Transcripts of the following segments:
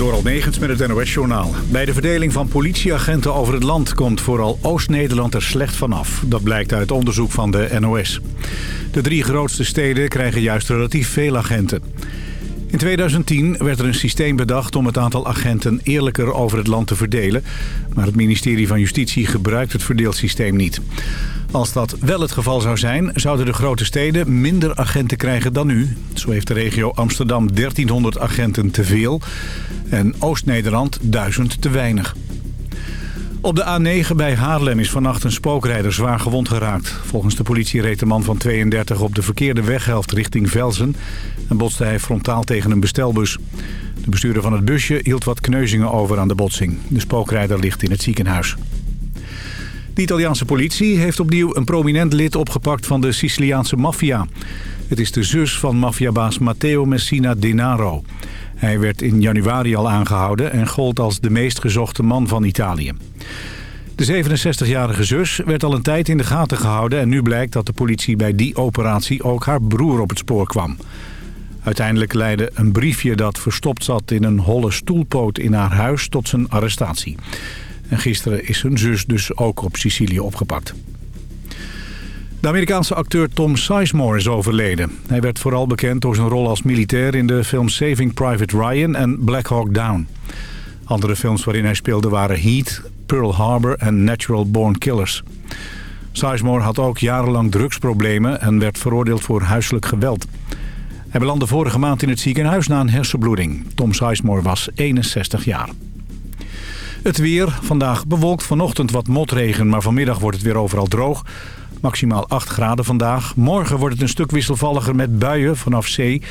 Door Almegens met het NOS-journaal. Bij de verdeling van politieagenten over het land komt vooral Oost-Nederland er slecht vanaf. Dat blijkt uit onderzoek van de NOS. De drie grootste steden krijgen juist relatief veel agenten. In 2010 werd er een systeem bedacht om het aantal agenten eerlijker over het land te verdelen. Maar het ministerie van Justitie gebruikt het verdeelsysteem niet. Als dat wel het geval zou zijn, zouden de grote steden minder agenten krijgen dan nu. Zo heeft de regio Amsterdam 1300 agenten te veel en Oost-Nederland 1000 te weinig. Op de A9 bij Haarlem is vannacht een spookrijder zwaar gewond geraakt. Volgens de politie reed de man van 32 op de verkeerde weghelft richting Velzen... en botste hij frontaal tegen een bestelbus. De bestuurder van het busje hield wat kneuzingen over aan de botsing. De spookrijder ligt in het ziekenhuis. De Italiaanse politie heeft opnieuw een prominent lid opgepakt van de Siciliaanse maffia. Het is de zus van maffiabaas Matteo Messina Denaro. Hij werd in januari al aangehouden en gold als de meest gezochte man van Italië. De 67-jarige zus werd al een tijd in de gaten gehouden... en nu blijkt dat de politie bij die operatie ook haar broer op het spoor kwam. Uiteindelijk leidde een briefje dat verstopt zat in een holle stoelpoot in haar huis tot zijn arrestatie. En gisteren is hun zus dus ook op Sicilië opgepakt. De Amerikaanse acteur Tom Sizemore is overleden. Hij werd vooral bekend door zijn rol als militair in de films Saving Private Ryan en Black Hawk Down. Andere films waarin hij speelde waren Heat, Pearl Harbor en Natural Born Killers. Sizemore had ook jarenlang drugsproblemen en werd veroordeeld voor huiselijk geweld. Hij belandde vorige maand in het ziekenhuis na een hersenbloeding. Tom Sizemore was 61 jaar. Het weer, vandaag bewolkt vanochtend wat motregen, maar vanmiddag wordt het weer overal droog. Maximaal 8 graden vandaag. Morgen wordt het een stuk wisselvalliger met buien vanaf zee.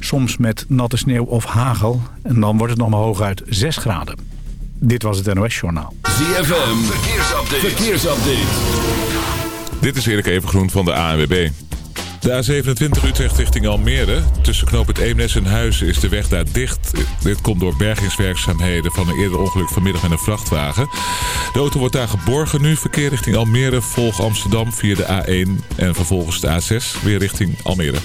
Soms met natte sneeuw of hagel. En dan wordt het nog maar hooguit 6 graden. Dit was het NOS Journaal. ZFM, verkeersupdate. verkeersupdate. Dit is Erik Evengroen van de ANWB. De A27 Utrecht richting Almere. Tussen knoop het Eemnes en Huizen is de weg daar dicht. Dit komt door bergingswerkzaamheden van een eerder ongeluk vanmiddag met een vrachtwagen. De auto wordt daar geborgen nu. Verkeer richting Almere volg Amsterdam via de A1 en vervolgens de A6 weer richting Almere.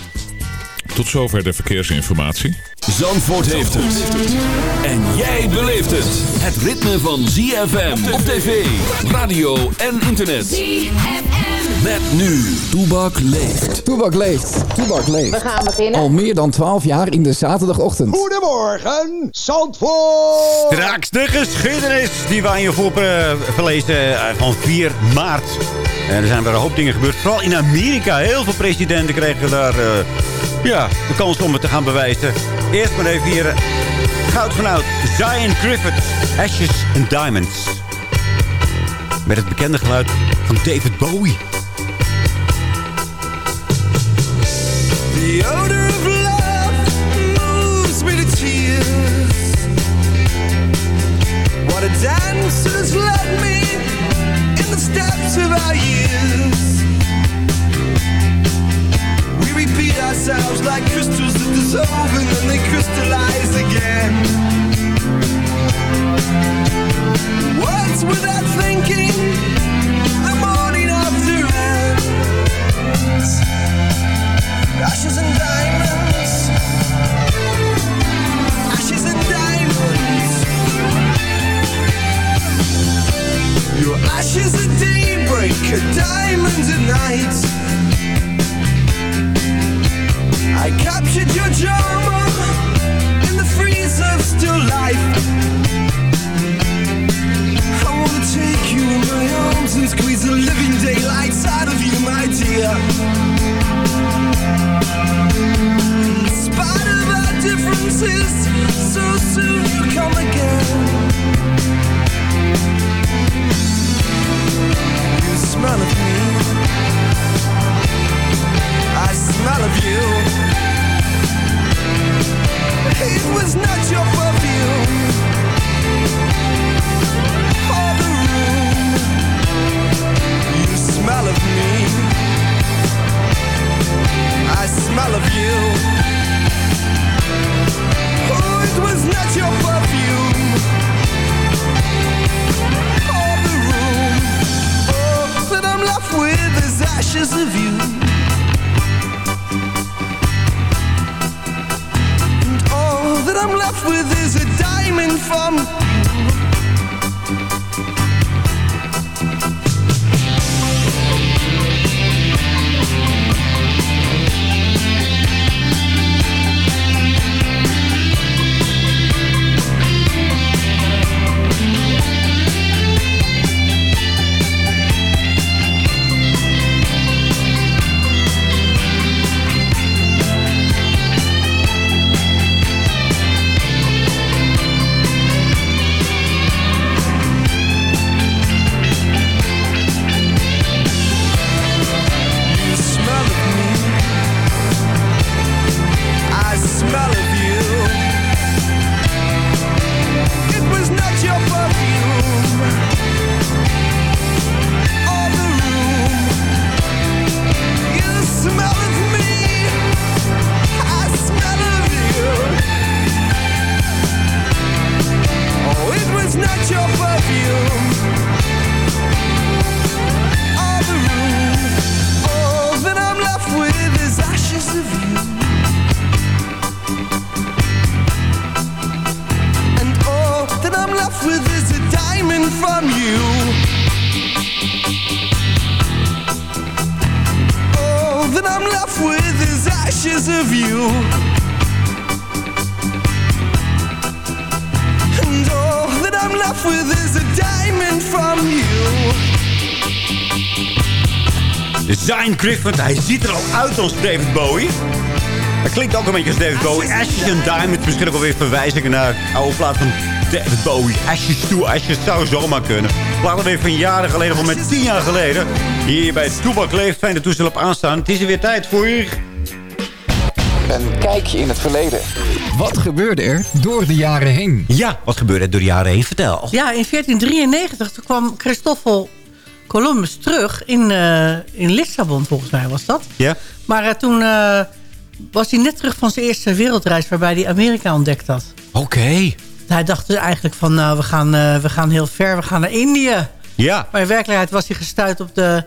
Tot zover de verkeersinformatie. Zandvoort heeft het. En jij beleeft het. Het ritme van ZFM op tv, radio en internet. ZFM. Met nu, Toebak leeft. Toebak leeft. Toebak leeft. We gaan beginnen. Al meer dan 12 jaar in de zaterdagochtend. Goedemorgen, Zandvoort. Straks de geschiedenis die wij je voor uh, verlezen uh, van 4 maart. En er zijn weer een hoop dingen gebeurd. Vooral in Amerika. Heel veel presidenten kregen daar uh, ja, de kans om het te gaan bewijzen. Eerst maar even hier goud vanuit Zion Griffith. Ashes and Diamonds. Met het bekende geluid van David Bowie. The odor of love moves me to tears. What a dance has led me steps of our years. We repeat ourselves like crystals that dissolve and then they crystallize again. Words without thinking, the morning after ends. Ashes and diamonds Ashes and diamonds Your ashes Diamonds and night. Griffith, hij ziet er al uit als David Bowie. Hij klinkt ook een beetje als David Bowie. Ashes and Diamonds, misschien ook alweer verwijzingen naar oude plaat van David Bowie. Ashes to Ashes zou zomaar kunnen. Laten we weer van jaren geleden, van met tien jaar geleden. Hier bij Toebak Leeft, fijn dat toestel op aanstaan. Het is er weer tijd voor u. Een kijkje in het verleden. Wat gebeurde er door de jaren heen? Ja, wat gebeurde er door de jaren heen? Vertel. Ja, in 1493 toen kwam Christoffel Columbus terug in, eh, in Lissabon, volgens mij was dat. Ja? Maar eh, toen eh, was hij net terug van zijn eerste wereldreis... waarbij hij Amerika ontdekt had. Oké. Hij dacht dus eigenlijk van, nou, we gaan, we gaan heel ver, we gaan naar Indië. Ja. Maar in werkelijkheid was hij gestuurd op de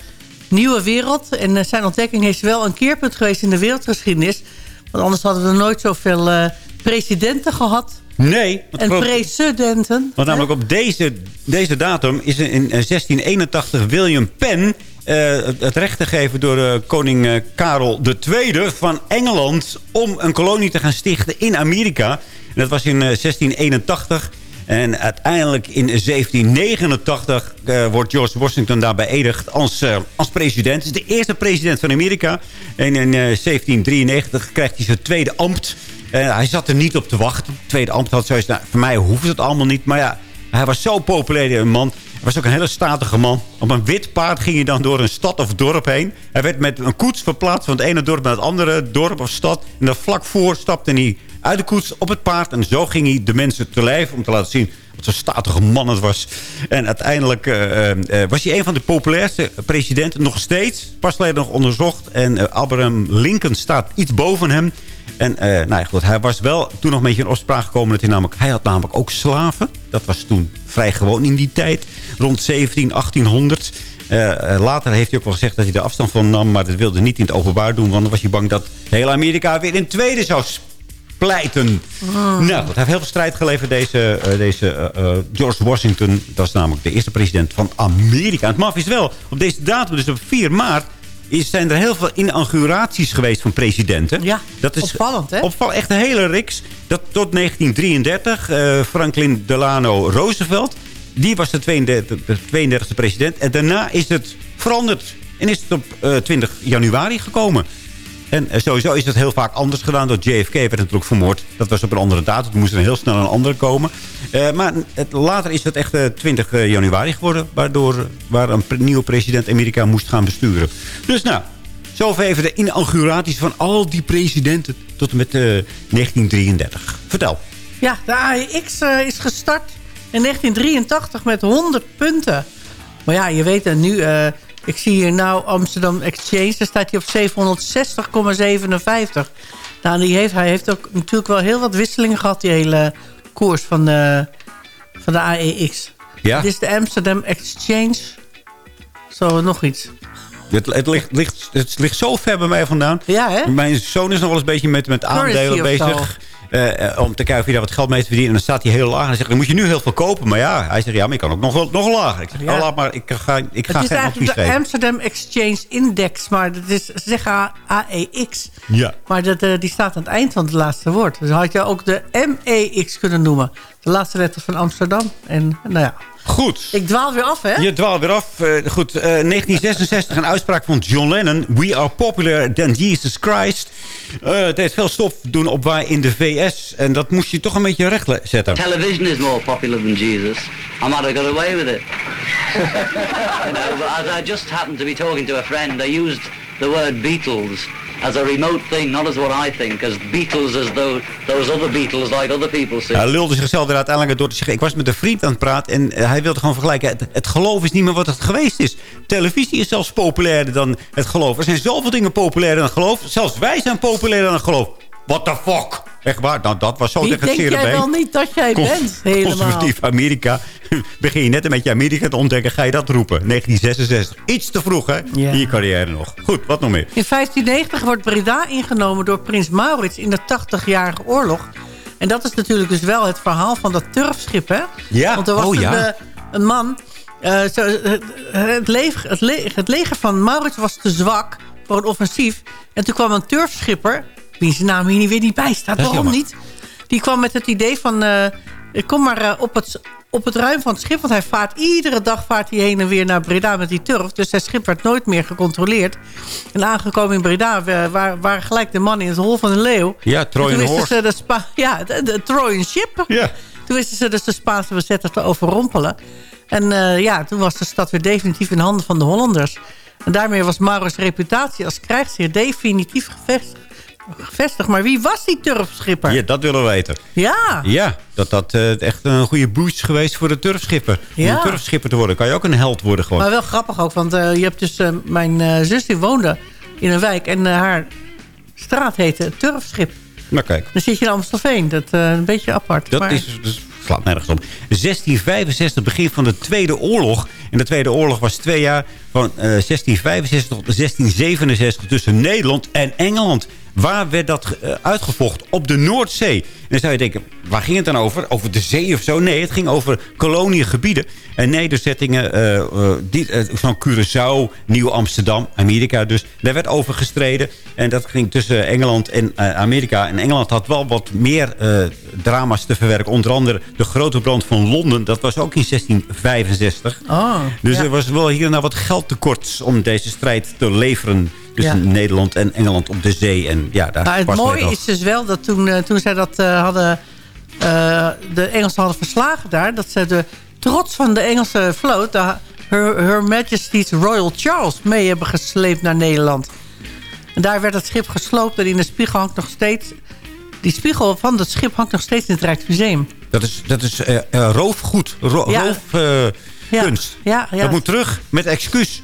nieuwe wereld. En zijn ontdekking is wel een keerpunt geweest in de wereldgeschiedenis. Want anders hadden we nooit zoveel presidenten gehad. Nee. En precedenten. Want namelijk op deze, deze datum is in eh, 1681 William Penn... eh, het recht gegeven door eh, koning eh, Karel II van Engeland... om een kolonie te gaan stichten in Amerika. En dat was in eh, 1681. En uiteindelijk in 1789 eh, wordt George Washington daar beëdigd als, eh, als president. Is de eerste president van Amerika. En in eh, 1793 krijgt hij zijn tweede ambt... Eh, hij zat er niet op te wachten. Tweede ambt had zoiets, nou, voor mij hoeft het allemaal niet. Maar ja, hij was zo populair, een man. Hij was ook een hele statige man. Op een wit paard ging hij dan door een stad of dorp heen. Hij werd met een koets verplaatst van het ene dorp naar het andere dorp of stad. En dan vlak voor stapte hij uit de koets op het paard. En zo ging hij de mensen te lijf om te laten zien wat zo'n statige man het was. En uiteindelijk eh, eh, was hij een van de populairste presidenten. Nog steeds. Pas geleden nog onderzocht. En eh, Abraham Lincoln staat iets boven hem. En eh, nou ja, goed, hij was wel toen nog een beetje in opspraak gekomen. Dat hij, namelijk, hij had namelijk ook slaven. Dat was toen vrij gewoon in die tijd. Rond 17, 1800. Eh, eh, later heeft hij ook wel gezegd dat hij er afstand van nam. Maar dat wilde hij niet in het openbaar doen. Want dan was hij bang dat heel Amerika weer in tweede zou pleiten. Nou, goed, hij heeft heel veel strijd geleverd, deze, deze George Washington. Dat is namelijk de eerste president van Amerika. En het maf is wel, op deze datum, dus op 4 maart... Is, zijn er heel veel inauguraties geweest van presidenten. Ja, dat is opvallend, hè? Opvallend, echt een hele riks. Dat tot 1933, eh, Franklin Delano Roosevelt... die was de 32, de 32e president. En daarna is het veranderd. En is het op eh, 20 januari gekomen. En eh, sowieso is het heel vaak anders gedaan. Door JFK werd natuurlijk vermoord. Dat was op een andere datum. Toen moest er heel snel een andere komen. Eh, maar het, later is het echt eh, 20 januari geworden. Waardoor waar een nieuwe president Amerika moest gaan besturen. Dus nou, zover even de inauguraties van al die presidenten. Tot en met eh, 1933. Vertel. Ja, de AEX eh, is gestart in 1983 met 100 punten. Maar ja, je weet het nu... eh, ik zie hier nou Amsterdam Exchange. Daar staat hij op 760,57. Nou, die heeft, hij heeft ook natuurlijk wel heel wat wisselingen gehad... die hele koers van de, van de AEX. Ja? Dit is de Amsterdam Exchange. Zo, nog iets. Het, het, ligt, ligt, het ligt zo ver bij mij vandaan. Ja, hè? Mijn zoon is nog wel eens een beetje met, met aandelen bezig. Eh, eh, om te kijken of je daar wat geld mee te verdienen. En dan staat hij heel laag. En dan zegt hij, moet je nu heel veel kopen. Maar ja, hij zegt, ja, maar je kan ook nog, nog lager. Ik zeg, Ja. oh, laat maar, ik ga, ik ga Het is eigenlijk de. Amsterdam Exchange Index. Maar dat is, ze zeggen AEX. Ja. Maar dat, eh, die staat aan het eind van het laatste woord. Dus had je ook de MEX kunnen noemen. De laatste letter van Amsterdam. En nou ja, Goed. ik dwaal weer af, hè? Je dwaalt weer af. Eh, goed, eh, 1966, een uitspraak van John Lennon. We are popular than Jesus Christ. Eh, het heeft veel stof doen opwaaien in de VS. En dat moest je toch een beetje recht zetten. Television is more popular than Jesus. I might have got away with it. you know, but as I just happened to be talking to a friend, I used the word Beatles as a remote thing, not as what I think, as Beatles as though those other Beatles like other people say. Hij lulde zichzelf er uiteindelijk door te zeggen... ik was met een vriend aan het praten en eh, hij wilde gewoon vergelijken... Het, geloof is niet meer wat het geweest is. Televisie is zelfs populairder dan het geloof. Er zijn zoveel dingen populairder dan het geloof. Zelfs wij zijn populairder dan het geloof. What the fuck? Echt waar? Nou, dat was zo Wie tegen het denk jij wel niet dat jij Cons- bent? Helemaal. Conservatief Amerika. Begin je net een beetje Amerika te ontdekken, ga je dat roepen. 1966. Iets te vroeg, hè? Ja. In je carrière nog. Goed, wat nog meer? In 1590 wordt Breda ingenomen door prins Maurits in de 80-jarige oorlog. En dat is natuurlijk dus wel het verhaal van dat turfschip, hè? Ja, Want er was oh een, ja. eh, een man... eh, zo, het, het, leger, het, le- het leger van Maurits was te zwak voor een offensief. En toen kwam een turfschipper, wiens naam hier niet weer niet bij staat. Waarom jammer. niet? Die kwam met het idee van... eh, kom maar eh, op, het, op het ruim van het schip. Want hij vaart iedere dag vaart hij heen en weer naar Breda met die turf. Dus zijn schip werd nooit meer gecontroleerd. En aangekomen in Breda wa- waar- waren gelijk de mannen in het hol van de leeuw. Ja, Trojan toen wisten Horse. ze de, Spa ja, de, de Trojan Ship. Ja. Toen wisten ze dus de Spaanse bezetter te overrompelen. En eh, ja, toen was de stad weer definitief in handen van de Hollanders. En daarmee was Maurits reputatie als krijgsheer definitief gevestigd. Gevestigd. Maar wie was die turfschipper? Ja, dat willen we weten. Ja. Ja, dat dat eh, echt een goede boost is geweest voor de turfschipper. Om een turfschipper te worden, kan je ook een held worden gewoon. Maar wel grappig ook, want eh, je hebt dus... eh, mijn zus die woonde in een wijk en haar straat heette Turfschip. Maar kijk, Dan zit je in Amstelveen. Dat is een beetje apart. dat maar, is, dus slaat nergens op. 1665, begin van de Tweede Oorlog. En de Tweede Oorlog was twee jaar van eh, 1665 tot 1667 tussen Nederland en Engeland. Waar werd dat eh, uitgevochten? Op de Noordzee. En dan zou je denken, waar ging het dan over? Over de zee of zo? Nee, het ging over koloniegebieden en nederzettingen. die- eh, Zo'n Curaçao, Nieuw-Amsterdam, Amerika dus. Daar werd over gestreden. En dat ging tussen Engeland en Amerika. En Engeland had wel wat meer drama's te verwerken. Onder andere de grote brand van Londen. Dat was ook in 1665. Oh, Dus ja. er was wel hier en daar wat geldtekort om deze strijd te leveren. Tussen Ja. Nederland en Engeland op de zee. En ja, daar Maar het mooie is dus wel dat toen, eh, toen zij dat eh, hadden... eh, de Engelsen hadden verslagen daar... dat ze de trots van de Engelse vloot... de Her, Her Majesty's Royal Charles mee hebben gesleept naar Nederland. En daar werd het schip gesloopt en in de spiegel hangt nog steeds... Die spiegel van dat schip hangt nog steeds in het Rijksmuseum. Dat is, dat is roofgoed. Ro Ja. Roofkunst. Ja. Dat moet terug met excuus.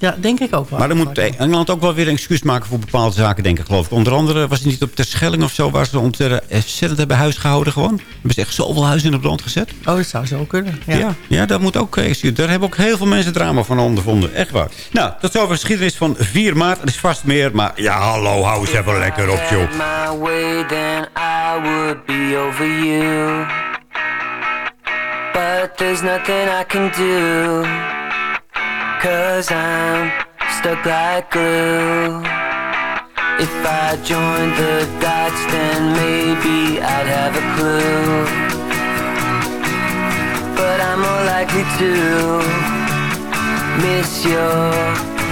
Ja, denk ik ook wel. Maar dan moet Engeland ook wel weer een excuus maken voor bepaalde zaken, denk ik, geloof ik. Onder andere was het niet op Terschelling of zo... waar ze ontzettend hebben huis gehouden gewoon. Hebben ze echt zoveel huizen in de brand gezet? Oh, dat zou zo kunnen. Ja. Ja, ja, dat moet ook. eh, excuus. Daar hebben ook heel veel mensen drama van ondervonden. Echt waar. Nou, tot zover de geschiedenis van 4 maart. Er is vast meer, maar ja, hallo, hou eens even lekker op, joh. my way, then I would be over you. But there's nothing I can do. Cause I'm stuck like glue. If I joined the dots, then maybe I'd have a clue. But I'm more likely to miss your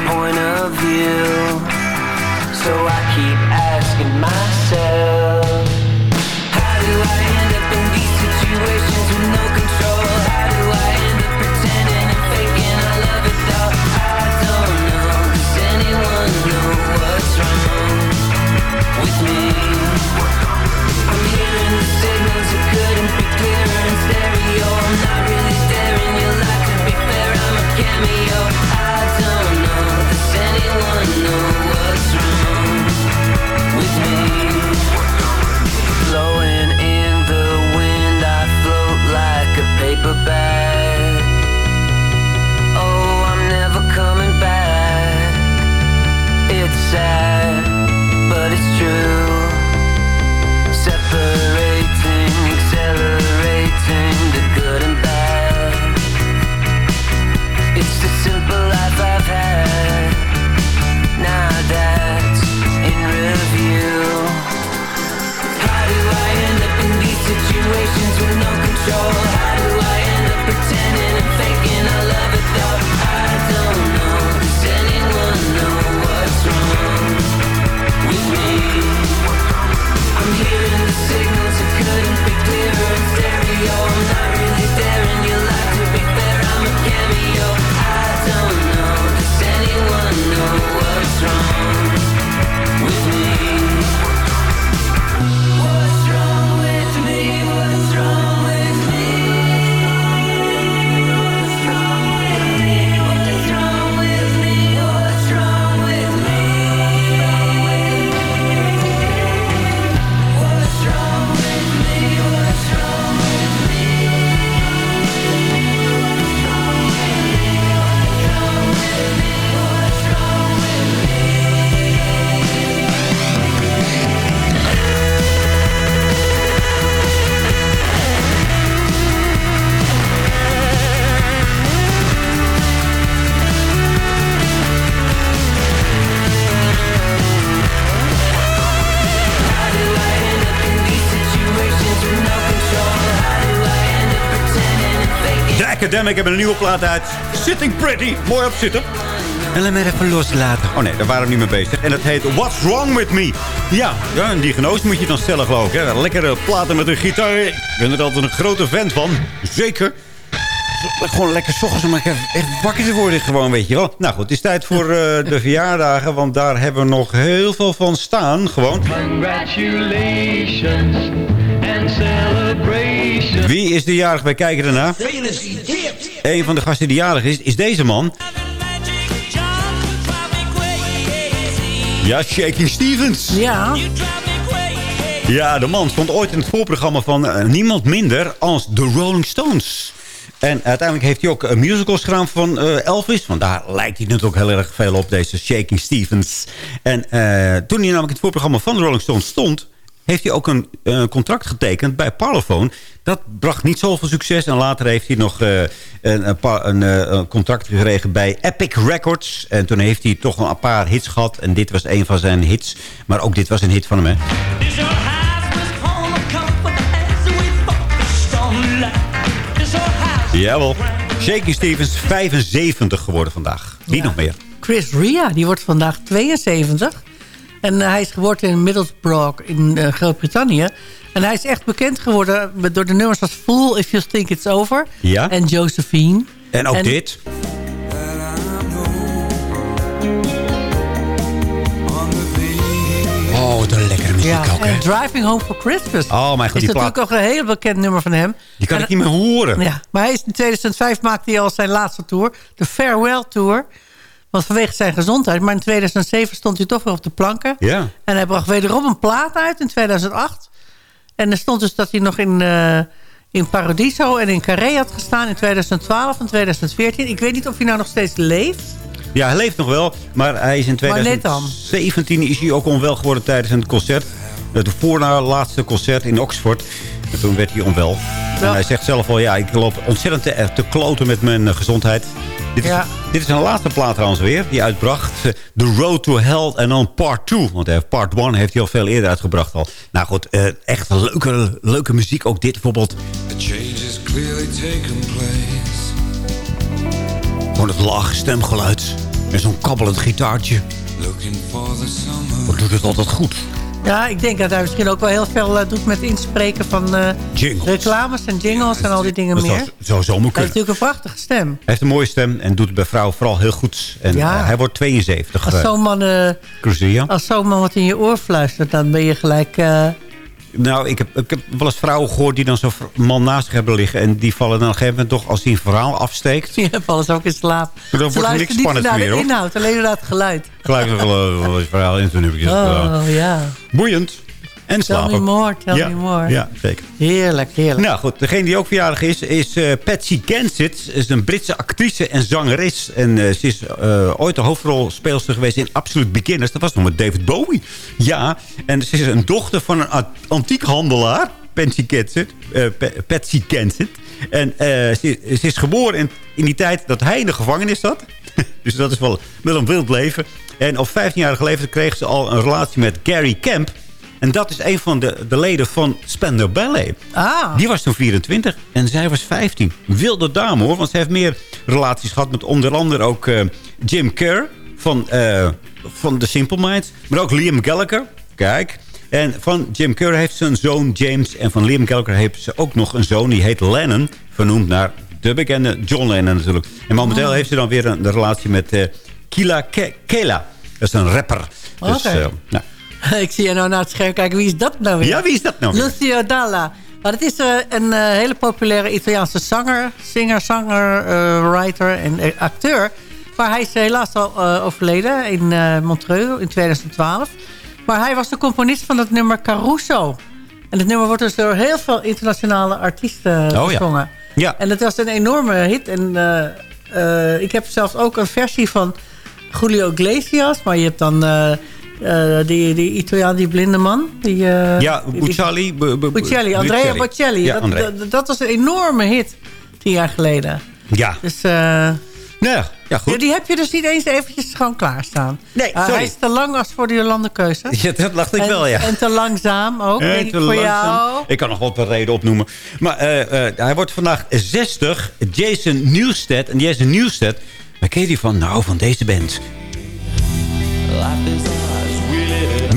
point of view. So I keep asking myself How do I sad Academic hebben een nieuwe plaat uit. Sitting Pretty. Mooi op zitten. En laat me even loslaten. Oh nee, daar waren we niet mee bezig. En dat heet What's Wrong With Me. Ja, ja een diagnose moet je dan stellen geloof ik. Hè. Lekkere platen met een gitaar. Ik ben er altijd een grote fan van. Zeker. Gewoon lekker s ochtends om echt echt wakker te worden gewoon, weet je wel. Nou goed, het is tijd voor eh, de verjaardagen. Want daar hebben we nog heel veel van staan. Gewoon. Congratulations and celebrations. Wie is de jarig? Wij kijken ernaar. Een van de gasten die jarig is, is deze man. Ja, Shaking Stevens. Ja. Ja, de man stond ooit in het voorprogramma van eh, niemand minder als The Rolling Stones. En uiteindelijk heeft hij ook een musicals gedaan van eh, Elvis. Want daar lijkt hij natuurlijk heel erg veel op, deze Shaking Stevens. En eh, toen hij namelijk in het voorprogramma van de Rolling Stones stond... heeft hij ook een eh, contract getekend bij Parlophone. Dat bracht niet zoveel succes. En later heeft hij nog eh, een, een, eh, een contract gekregen bij Epic Records. En toen heeft hij toch een paar hits gehad. En dit was een van zijn hits. Maar ook dit was een hit van hem, hè. Jawel. Shaking Stevens, 75 geworden vandaag. Wie Ja. nog meer? Chris Ria, die wordt vandaag 72. En hij is geboren in Middlesbrough in eh, Groot-Brittannië. En hij is echt bekend geworden door de nummers als Fool If You Think It's Over. Ja. En Josephine. En ook En- dit. Oh, wat een lekkere muziek Ja, ook, hè? Driving Home for Christmas. Oh, mijn god, is natuurlijk ook een heel bekend nummer van hem. Die kan En- ik niet meer horen. Ja, maar hij is in 2005 maakte hij al zijn laatste tour. De Farewell Tour. Want vanwege zijn gezondheid. Maar in 2007 stond hij toch weer op de planken. Ja. En hij bracht wederom een plaat uit in 2008. En er stond dus dat hij nog in, eh, in Paradiso en in Carré had gestaan in 2012 en 2014. Ik weet niet of hij nou nog steeds leeft. Ja, hij leeft nog wel, maar hij is in Maar net dan. 2017 is hij ook onwel geworden tijdens een concert. Het voorna laatste concert in Oxford. En toen werd hij onwel. En hij zegt zelf al, ja, ik loop ontzettend te, te kloten met mijn eh, gezondheid. Dit is, Ja. dit is zijn laatste plaat trouwens weer, die uitbracht. eh, The Road to Hell en dan Part 2. Want Part 1 heeft hij al veel eerder uitgebracht al. Nou goed, eh, echt leuke, leuke muziek. Ook dit bijvoorbeeld. A change is clearly taken place. Gewoon het lage stemgeluid. En zo'n kabbelend gitaartje. Looking for the summer. Wat doet het altijd goed. Ja, ik denk dat hij misschien ook wel heel veel eh, doet met inspreken van eh, reclames en jingles en al die dingen Dat meer. zou, zou zomaar Hij kunnen. heeft natuurlijk een prachtige stem. Hij heeft een mooie stem en doet het bij vrouwen vooral heel goed. En Ja. eh, hij wordt 72. Als zo'n man, als zo'n man wat in je oor fluistert, dan ben je gelijk... eh, Nou, ik heb, ik heb wel eens vrouwen gehoord die dan zo'n man naast zich hebben liggen. En die vallen dan op een gegeven moment toch, als hij een verhaal afsteekt. Die vallen ze ook in slaap. Dan wordt Ze luisteren niks spannends naar meer, hoor. inhoud, alleen naar het geluid. Nog wel eh, verhaal in toen heb ik het. Oh, ja. Boeiend. En Tell me more, tell ja. me more. Ja, zeker. Heerlijk, heerlijk. Nou goed, degene die ook verjaardag is, is eh, Patsy Kensit. Ze is een Britse actrice en zangeres. En eh, ze is eh, ooit de hoofdrolspeelster geweest in Absolute Beginners. Dat was nog met David Bowie. Ja, en ze is een dochter van een antiekhandelaar. Patsy Pa- Patsy Kensit. En ze, ze is geboren in, in die tijd dat hij in de gevangenis zat. dus dat is wel, wel een wild leven. En op 15-jarige leeftijd kreeg ze al een relatie met Gary Camp. En dat is een van de, de leden van Spandau Ballet. Ah, Die was toen 24 en zij was 15. Wilde dame hoor, want ze heeft meer relaties gehad met onder andere ook eh, Jim Kerr van, eh, van The Simple Minds. Maar ook Liam Gallagher. Kijk. En van Jim Kerr heeft ze een zoon James. En van Liam Gallagher heeft ze ook nog een zoon. Die heet Lennon. Vernoemd naar de bekende John Lennon natuurlijk. En momenteel heeft ze dan weer een, relatie met eh, Kila Ke- Kela. Dat is een rapper. Dus, eh, nou, ik zie je nou naar het scherm kijken. Wie is dat nou weer? ja, wie is dat nou? weer? Lucio Dalla. Maar het is eh, een eh, hele populaire Italiaanse zanger, singer, zanger, eh, writer en acteur. Maar hij is helaas al overleden in Montreux in 2012. Maar hij was de componist van het nummer Caruso. En het nummer wordt dus door heel veel internationale artiesten Oh ja. gezongen. Ja. En het was een enorme hit. En ik heb zelfs ook een versie van Julio Iglesias. Maar je hebt dan eh, die, die Italiaan, die blinde man. Die, eh, Ja, Bocelli. Bocelli, Andrea Bocelli. Ja, dat, dat, dat was een enorme hit tien jaar geleden. Ja, Dus eh, Nou ja, ja goed. Ja, die heb je dus niet eens eventjes gewoon klaarstaan. Nee, sorry. hij is te lang als voor de Jolande keuze. Ja, dat dacht ik en, wel, ja. En te langzaam ook, denk ik, te voor langzaam. jou. Ik kan nog wat een reden opnoemen. Maar eh, eh, hij wordt vandaag 60. Jason Newsted. En Jason Newsted, waar ken je die van? Nou, van deze band.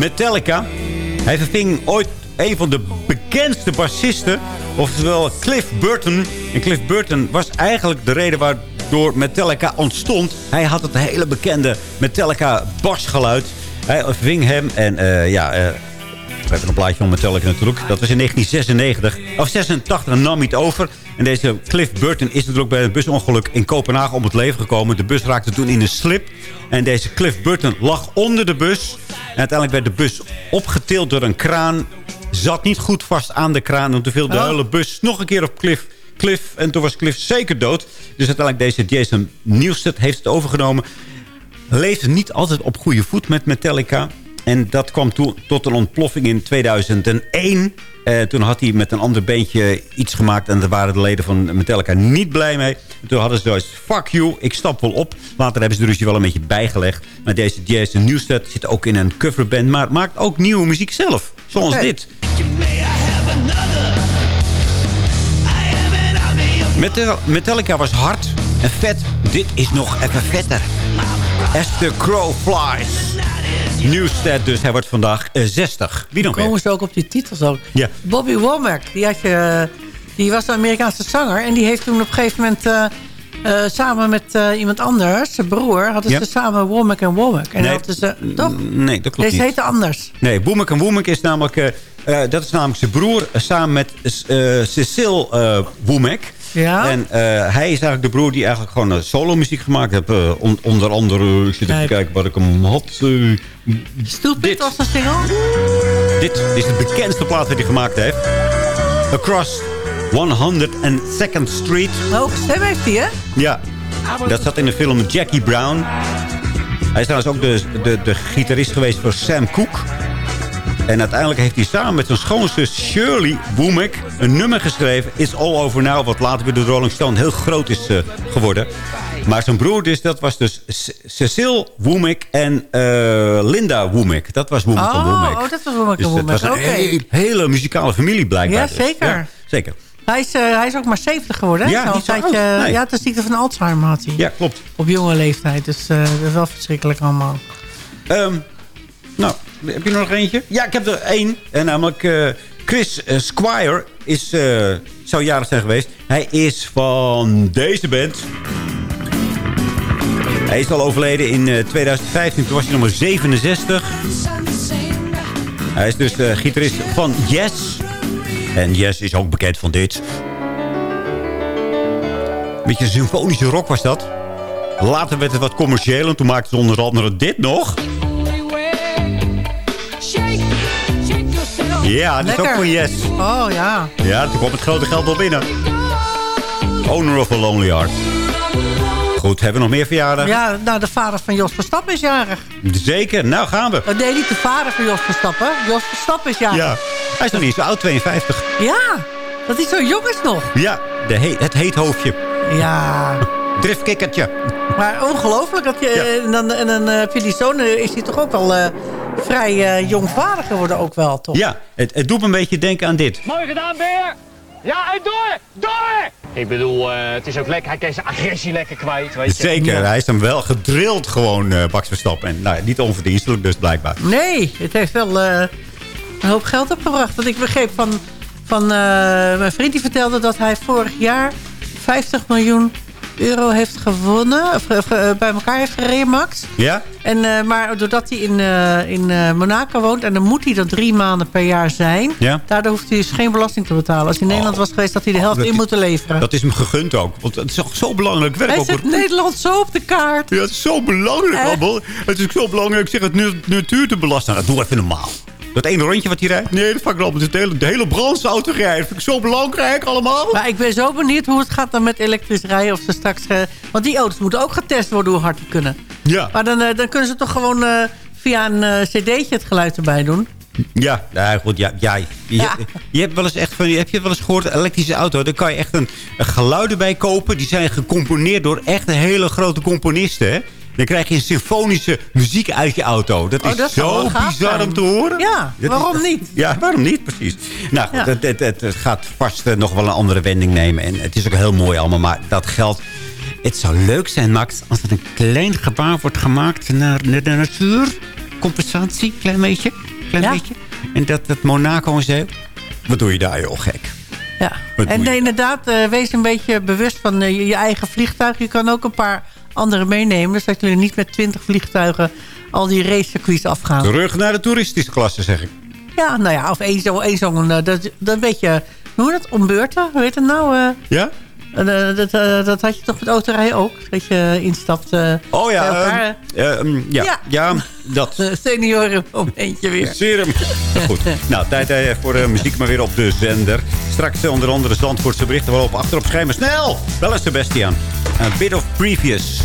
Metallica. Hij verving ooit een van de bekendste bassisten. Oftewel Cliff Burton. En Cliff Burton was eigenlijk de reden waardoor Metallica ontstond. Hij had het hele bekende Metallica basgeluid. Hij verving hem. En eh, ja... eh, we hebben een plaatje van Metallica natuurlijk. Dat was in 1996. Of 86 nam hij het over. En deze Cliff Burton is natuurlijk bij een busongeluk in Kopenhagen om het leven gekomen. De bus raakte toen in een slip. En deze Cliff Burton lag onder de bus. En uiteindelijk werd de bus opgetild door een kraan. Zat niet goed vast aan de kraan. En toen viel de Oh. hele bus nog een keer op Cliff. Cliff. En toen was Cliff zeker dood. Dus uiteindelijk deze Jason Newsted heeft het overgenomen leefde niet altijd op goede voet met Metallica. En dat kwam toe, tot een ontploffing in 2001. Eh, toen had hij met een ander bandje iets gemaakt... en daar waren de leden van Metallica niet blij mee. En toen hadden ze dus, fuck you, ik stap wel op. Later hebben ze de ruzie wel een beetje bijgelegd. Maar deze Jason Newsted zit ook in een coverband... maar maakt ook nieuwe muziek zelf. Zoals dit. Metal- Metallica was hard en vet. Dit is nog even vetter. As the Crow Flies. Newsted dus. Hij wordt vandaag eh, 60. Wie nog Komen ze ook op die titels ook. Ja. Bobby Womack, die, had je, die was een Amerikaanse zanger. En die heeft toen op een gegeven moment... eh, eh, samen met eh, iemand anders, zijn broer, hadden ze samen Womack en Womack. En Nee. hadden ze, toch? Nee, dat klopt Deze niet. heette anders. Nee, Boemek en Woemek is namelijk... eh, eh, dat is namelijk zijn broer eh, samen met eh Cecil eh Woemek. Ja. En eh, hij is eigenlijk de broer die eigenlijk gewoon uh, solo muziek gemaakt heeft. Eh, on- onder andere, ik zit even kijken wat ik hem had. eh, Stupid Dit. was een single. Dit is de bekendste plaat die hij gemaakt heeft. Across 102nd Street. Hoge stem heeft hij, hè? Ja, dat zat in de film Jackie Brown. Hij is trouwens ook de, de, de gitarist geweest voor Sam Cooke. En uiteindelijk heeft hij samen met zijn schoonzus Shirley Womack... een nummer geschreven, It's All Over Now... wat later weer door de Rolling Stone heel groot is eh, geworden. Maar zijn broer dus, dat was dus C- Cecile Womack en eh, Linda Womack. Dat was Womack en Oh, Womack. oh, dat was Womack en Dus Womack. Oké. heel- hele muzikale familie blijkbaar. Ja, dus. zeker. Ja, zeker. Hij is, eh, hij is ook maar 70 geworden. hè? Ja, zo tijdje- nee. Ja, het is ziekte van Alzheimer had hij. Ja, klopt. Op jonge leeftijd. Dus dat is wel verschrikkelijk allemaal. Ehm, nou, heb je nog eentje? Ja, ik heb er één. En namelijk eh, Chris eh, Squire is, eh, zou jarig zijn geweest. Hij is van deze band. Hij is al overleden in eh, 2015. Toen was hij nummer 67. Hij is dus gitarist van Yes. En Yes is ook bekend van dit. Beetje symfonische rock was dat. Later werd het wat commercieel. En toen maakten ze onder andere dit nog. Ja, dat is ook van Yes. Oh ja. Ja, toen kwam het grote geld wel binnen. Owner of a Lonely Heart. Goed, hebben we nog meer verjaardag? Ja, nou, de vader van Jos Verstappen is jarig. Zeker, nou gaan we. Nee, niet de vader van Jos Verstappen. Jos Verstappen is jarig. Ja, hij is nog niet zo oud, 52. Ja, dat hij zo jong is nog. Ja, de he het heet hoofdje. Ja, Driftkikkertje. maar ongelooflijk. Dat je, Ja. En dan, en dan eh, heb je die zoon, eh, is hij toch ook al eh, vrij eh, jong vader geworden ook wel, toch? Ja, het, het doet me een beetje denken aan dit. Mooi gedaan, Beer! Ja, en door! Door! Ik bedoel, eh, het is ook lekker. Hij kan zijn agressie lekker kwijt, weet je. Zeker, hij is hem wel gedrild gewoon, eh Max Verstappen. En nou, niet onverdienstelijk dus blijkbaar. Nee, het heeft wel eh, een hoop geld opgebracht. Want ik begreep van, van eh, mijn vriend die vertelde dat hij vorig jaar 50 miljoen euro heeft gewonnen. Of, of, eh, bij elkaar heeft. Ja? En, eh, maar doordat hij in, eh, in eh, Monaco woont... en dan moet hij dan drie maanden per jaar zijn... Ja. daardoor hoeft hij dus geen belasting te betalen. Als hij in Nederland was geweest, had hij de helft Dat in moeten leveren. Dat is hem gegund ook. Want het is toch zo belangrijk werk. hij ook zet Nederland zo op de kaart. Ja, het is zo belangrijk allemaal. Het is ook zo belangrijk, zeg het nu- natuur te belasten. Nou, dat doe even normaal. Dat ene rondje wat hij rijdt? Nee, dat vind ik de hele, de hele brandstauto rijden. Dat vind ik zo belangrijk allemaal. Maar ik ben zo benieuwd hoe het gaat dan met elektrisch rijden. Of ze straks... eh, want die auto's moeten ook getest worden hoe hard die kunnen. Ja. Maar dan, eh, dan kunnen ze toch gewoon eh, via een eh, cd'tje het geluid erbij doen. Ja, nou goed, ja, ja, je, Ja. je hebt wel eens echt van, heb je wel eens gehoord, een elektrische auto, daar kan je echt een, een geluiden bij kopen. Die zijn gecomponeerd door echt een hele grote componisten, hè? Dan krijg je een symfonische muziek uit je auto. Dat is Oh, dat zou zo bizar zijn. om te horen. Ja, Dat is- waarom niet? Ja, waarom niet, precies. Nou goed, Ja. het, het, het, het gaat vast eh, nog wel een andere wending nemen. En het is ook heel mooi allemaal, maar dat geldt... Het zou leuk zijn, Max, als er een klein gebaar wordt gemaakt naar, naar de natuur. Compensatie, klein beetje. Klein Ja. beetje. En dat het Monaco zo. Wat doe je daar, joh, gek? Ja. En nee, inderdaad, eh, wees een beetje bewust van eh, je eigen vliegtuig. Je kan ook een paar andere meenemen. Dus dat jullie niet met twintig vliegtuigen al die racecircuits afgaan. Terug naar de toeristische klasse, zeg ik. Ja, nou ja, of één zo'n... Één zo'n eh, dat, dat weet je... Hoe heet dat? Ombeurten? Hoe heet het nou? eh? Ja? Eh, dat, eh, dat had je toch met autorijden ook? Dat je instapt eh, Oh ja, bij elkaar. ehm, eh, ehm, ja, ja. Ja. dat. Senioren momentje weer. Serum. Goed. Nou, tijd voor muziek maar weer op de zender. Straks onder andere Zandvoortse berichten. Waarop achter op schermen. Snel! Wel eens Sebastian. A bit of previous.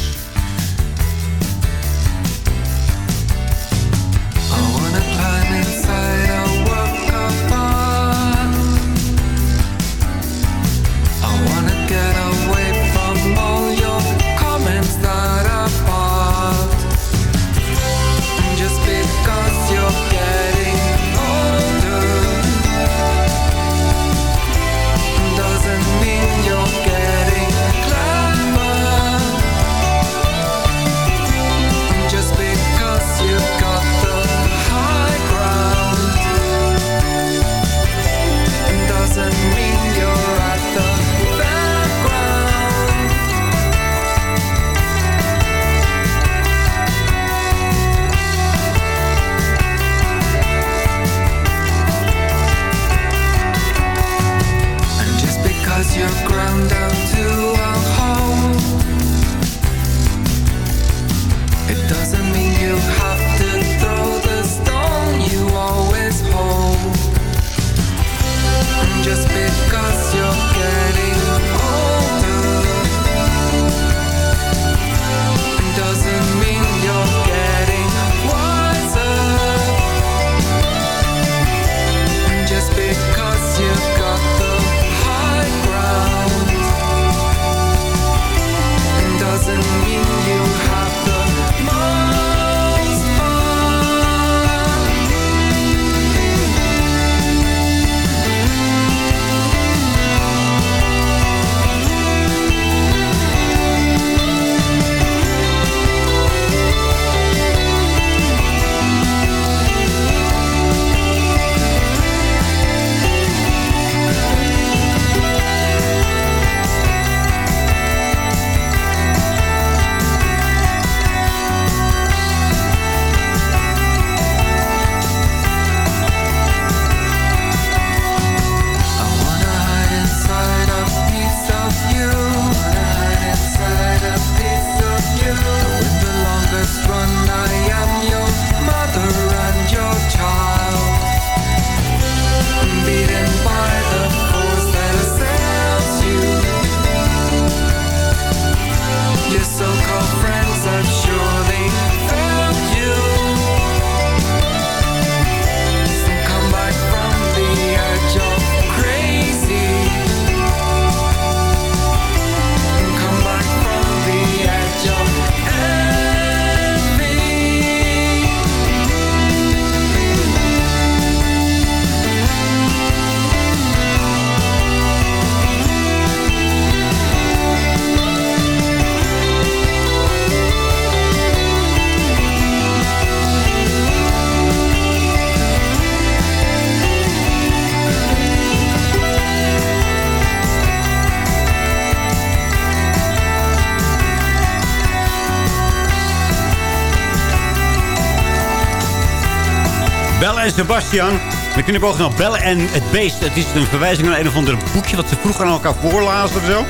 En Sebastian. We kunnen ook nog Belle en het Beest. Het is een verwijzing naar een of ander boekje... wat ze vroeger aan elkaar voorlazen of zo.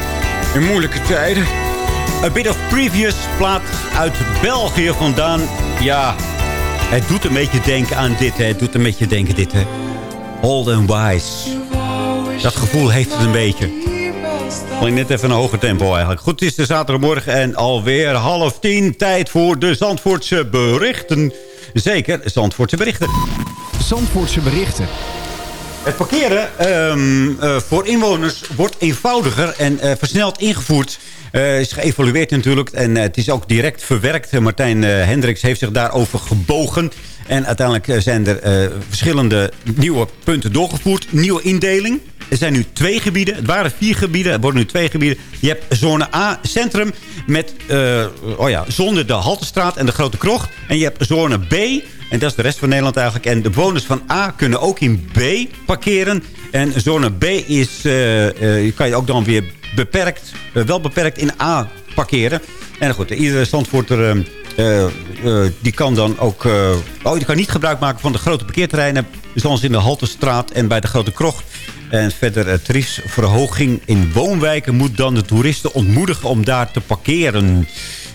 In moeilijke tijden. A bit of previous plaat uit België vandaan. Ja, het doet een beetje denken aan dit. Hè. Het doet een beetje denken dit. Hè. Old and wise. Dat gevoel heeft het een beetje. Alleen net even een hoger tempo eigenlijk. Goed, het is de zaterdagmorgen en alweer half tien. Tijd voor de Zandvoortse berichten. Zeker, Zandvoortse berichten. Zandvoortse berichten. Het parkeren ehm, eh, voor inwoners wordt eenvoudiger en eh, versneld ingevoerd. Eh, is geëvalueerd natuurlijk en het is ook direct verwerkt. Martijn Hendricks heeft zich daarover gebogen. En uiteindelijk zijn er verschillende nieuwe punten doorgevoerd. Nieuwe indeling. Er zijn nu twee gebieden. Het waren vier gebieden. Er worden nu twee gebieden. Je hebt zone A, centrum, met, oh ja, zonder de Haltestraat en de Grote Krocht. En je hebt zone B, en dat is de rest van Nederland eigenlijk. En de bewoners van A kunnen ook in B parkeren. En zone B is, eh, eh, kan je ook dan weer beperkt, eh, wel beperkt in A parkeren. En goed, iedere Zandvoorter... eh, eh, eh, die kan dan ook... oh, die kan niet gebruik maken van de grote parkeerterreinen. Zoals in de Haltestraat en bij de Grote Krocht. En verder, uh, tariefsverhoging in woonwijken... moet dan de toeristen ontmoedigen om daar te parkeren.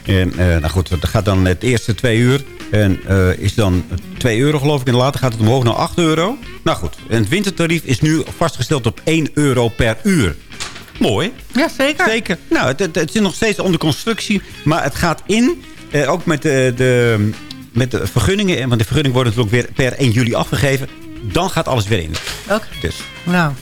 En nou goed, dat gaat dan het eerste twee uur. En eh, is dan 2 euro geloof ik. En later gaat het omhoog naar 8 euro. Nou goed, en het wintertarief is nu vastgesteld op 1 euro per uur. Mooi. Ja, zeker. Zeker. Nou, het, het, het is nog steeds onder constructie. Maar het gaat in, eh, ook met de, de, met de vergunningen. Want de vergunningen worden natuurlijk weer per 1 juli afgegeven. Dan gaat alles weer in. Oké. Dus, Nou,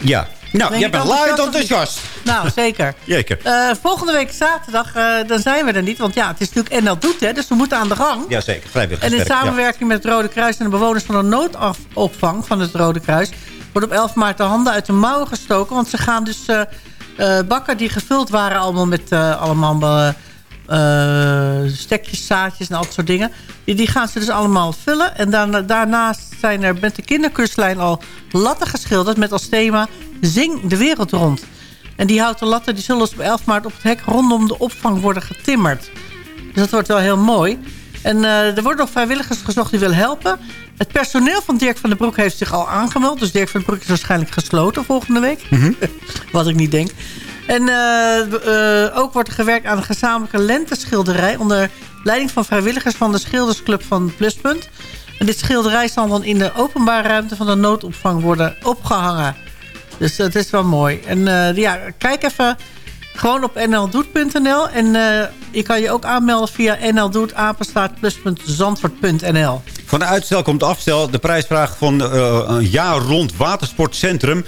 ja. Nou, je bent luid enthousiast. nou zeker. Jeker. Eh, volgende week zaterdag, eh, dan zijn we er niet. Want ja, het is natuurlijk NL Doet, hè, dus we moeten aan de gang. Jazeker, vrijwillig. En in samenwerking met het Rode Kruis en de bewoners van de noodopvang van het Rode Kruis... wordt op 11 maart de handen uit de mouwen gestoken. Want ze gaan dus eh, bakken die gevuld waren allemaal met allemaal stekjes, zaadjes en al dat soort dingen. Die, die gaan ze dus allemaal vullen. En daarna, daarnaast zijn er met de kinderkustlijn al latten geschilderd... met als thema Zing de wereld rond. En die houten latten die zullen dus op 11 maart op het hek rondom de opvang worden getimmerd. Dus dat wordt wel heel mooi. En eh, er worden nog vrijwilligers gezocht die willen helpen. Het personeel van Dirk van den Broek heeft zich al aangemeld. Dus Dirk van den Broek is waarschijnlijk gesloten volgende week. Wat ik niet denk. En eh, eh, ook wordt er gewerkt aan een gezamenlijke lenteschilderij... onder leiding van vrijwilligers van de schildersclub van Pluspunt. En dit schilderij zal dan in de openbare ruimte van de noodopvang worden opgehangen. Dus dat is wel mooi. En eh, ja, kijk even gewoon op nldoet.nl. En je kan je ook aanmelden via nldoet.apenstaartplus.zandvoort.nl. Van de uitstel komt afstel. De prijsvraag van een jaar rond watersportcentrum.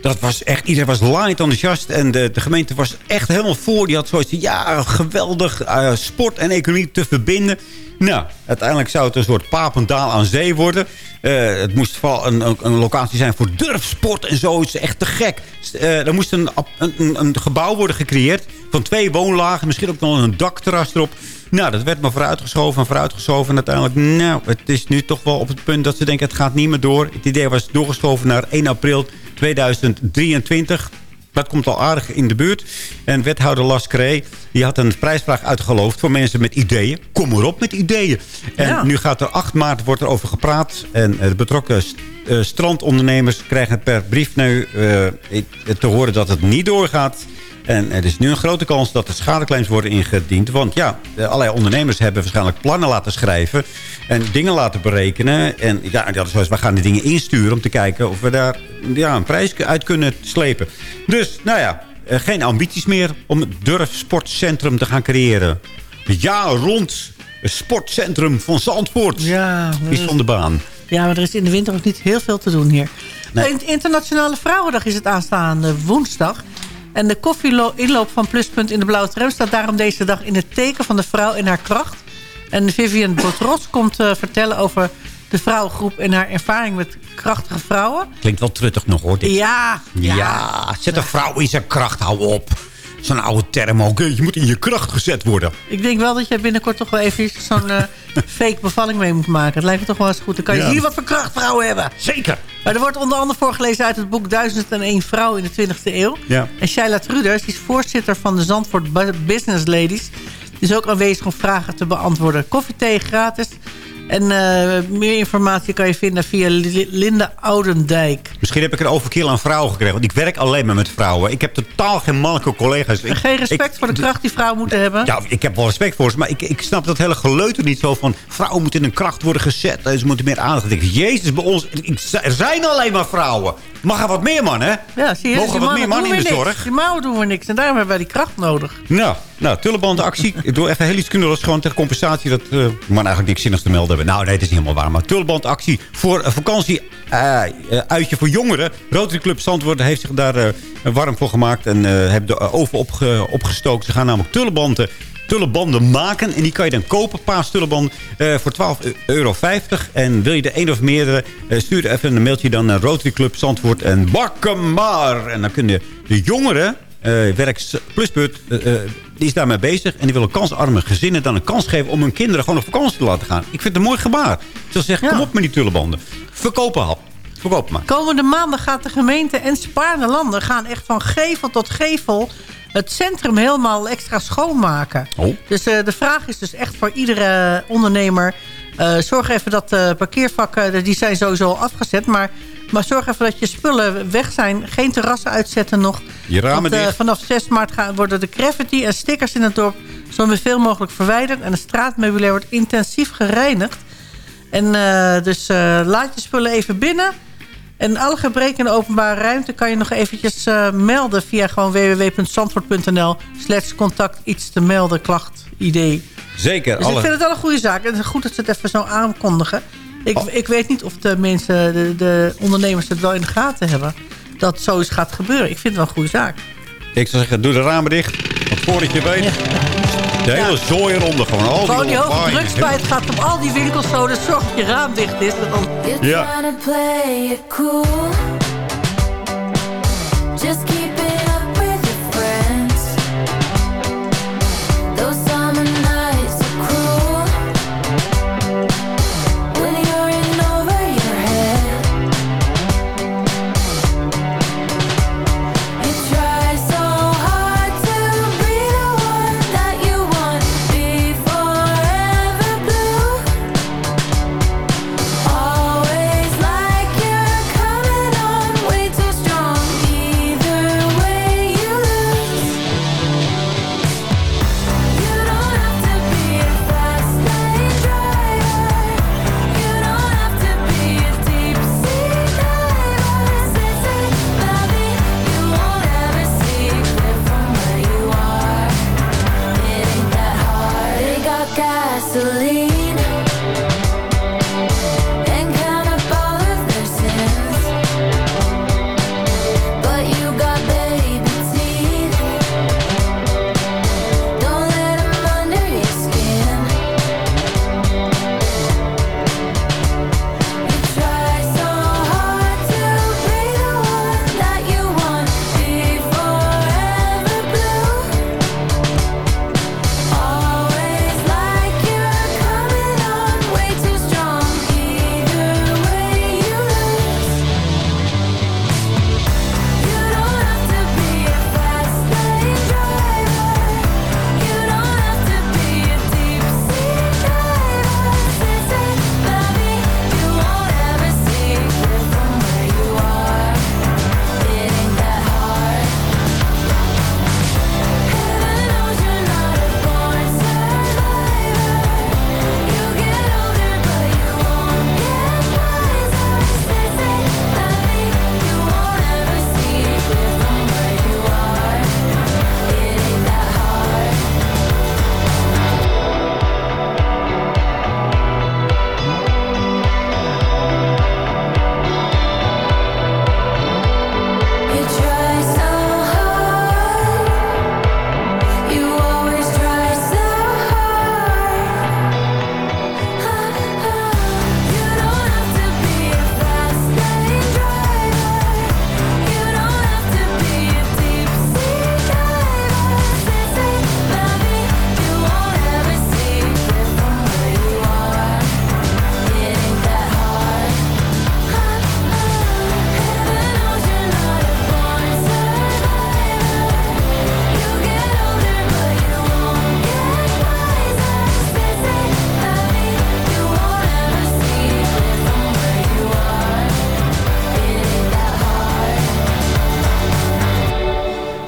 Dat was echt, iedereen was laaiend enthousiast. En de, de gemeente was echt helemaal voor. Die had zoiets ja, geweldig. eh, sport en economie te verbinden. Nou, uiteindelijk zou het een soort papendaal aan zee worden. Eh, het moest vooral een, een, locatie zijn voor durfsport en zo. Het is echt te gek. Eh, er moest een, een, een gebouw worden gecreëerd van twee woonlagen. Misschien ook nog een dakterras erop. Nou, dat werd maar vooruitgeschoven en vooruitgeschoven. En uiteindelijk, nou, het is nu toch wel op het punt dat ze denken... het gaat niet meer door. Het idee was doorgeschoven naar 1 april 2023. Dat komt al aardig in de buurt. En wethouder Las Cree, die had een prijsvraag uitgeloofd... voor mensen met ideeën. Kom maar op met ideeën. En Ja. nu gaat er 8 maart wordt er over gepraat. En de betrokken eh, strandondernemers krijgen per brief nu eh, te horen dat het niet doorgaat. En er is nu een grote kans dat er schadeclaims worden ingediend. Want ja, eh, allerlei ondernemers hebben waarschijnlijk plannen laten schrijven. En dingen laten berekenen. En ja, dat is zoals, we gaan die dingen insturen om te kijken of we daar ja, een prijs uit kunnen slepen. Dus, nou ja, geen ambities meer om het durfsportcentrum te gaan creëren. Ja, rond het sportcentrum van Zandvoort Ja, is van de baan. Ja, maar er is in de winter ook niet heel veel te doen hier. Nee. De Internationale Vrouwendag is het aanstaande woensdag. En de koffieinloop van Pluspunt in de Blauwe Tram... staat daarom deze dag in het teken van de vrouw en haar kracht. En Vivian Botros komt eh, vertellen over de vrouwengroep... en haar ervaring met krachtige vrouwen. Klinkt wel truttig nog hoor. dit. Ja, Ja, zet een vrouw in zijn kracht, hou op. Zo'n oude term ook. Je moet in je kracht gezet worden. Ik denk wel dat je binnenkort toch wel even zo'n eh, fake bevalling mee moet maken. Het lijkt me toch wel eens goed. Dan kan je Ja. zien wat voor kracht vrouwen hebben. Zeker. Maar er wordt onder andere voorgelezen uit het boek 1001 Vrouw in de 20e eeuw. Ja. En Shaila Truders, die is voorzitter van de Zandvoort Bu- Business Ladies. Die is ook aanwezig om vragen te beantwoorden. Koffie, thee, gratis. En eh, meer informatie kan je vinden via Li- Linda Oudendijk. Misschien heb ik een overkill aan vrouwen gekregen. Want ik werk alleen maar met vrouwen. Ik heb totaal geen mannelijke collega's. Ik, Geen respect ik- voor de kracht die vrouwen moeten hebben. Ja, ik heb wel respect voor ze. Maar ik, ik snap dat hele geleuter niet zo van... vrouwen moeten in een kracht worden gezet. Ze moeten meer aandacht. Ik Jezus, bij ons... ik- er zijn alleen maar vrouwen. Mag er wat meer, man, hè? Ja, zie je, Mogen wat meer mannen in de niks. zorg? Die mouwen doen we niks. En daarom hebben wij die kracht nodig. Nou, nou tullebandenactie. Ik doe even heel iets knulligs. Gewoon ter compensatie dat uh, man eigenlijk niks zinnigs te melden hebben. Nou, nee, het is niet helemaal waar. Maar tullebandenactie voor een vakantie uh, uitje voor jongeren. Rotary Club Zandvoort heeft zich daar uh, warm voor gemaakt. En hebben de oven opge opgestookt. Ze gaan namelijk tullebanden tullebanden maken. En die kan je dan kopen, paas tulleband, uh, voor 12,50 euro. En wil je de een of meerdere, uh, stuur even een mailtje dan naar Rotary Club Zandvoort en bakken maar. En dan kunnen de jongeren, uh, Werks Pluspunt, die is daarmee bezig. En die willen kansarme gezinnen dan een kans geven om hun kinderen gewoon op vakantie te laten gaan. Ik vind het een mooi gebaar. Ze zeggen, ja. kom op met die tullebanden. Verkopen hap. Verkoop maar. Komende maanden gaat de gemeente en Spaarne landen gaan echt van gevel tot gevel het centrum helemaal extra schoonmaken. Oh. Dus uh, de vraag is dus echt voor iedere ondernemer... Uh, zorg even dat de parkeervakken, die zijn sowieso afgezet... maar, maar zorg even dat je spullen weg zijn. Geen terrassen uitzetten nog. Je ramen Want, uh, vanaf 6 maart gaan, worden de graffiti en stickers in het dorp... zoveel mogelijk verwijderd. En de straatmeubilair wordt intensief gereinigd. En dus laat je spullen even binnen... En alle gebreken in de openbare ruimte kan je nog eventjes uh, melden... via gewoon www.zandvoort.nl slash contact iets te melden, klacht, idee. Zeker. Dus alle... ik vind het wel een goede zaak. En het is goed dat ze het even zo aankondigen. Ik, oh. ik weet niet of de mensen, de, de, ondernemers het wel in de gaten hebben... dat zoiets gaat gebeuren. Ik vind het wel een goede zaak. Ik zou zeggen, doe de ramen dicht. Want voordat je weet... Ja. De hele ja. zooi eronder gewoon. Al gewoon die, die hoge drugspuit gaat op al die winkels zo. Dus zorg dat je raam dicht is. Dan... Ja.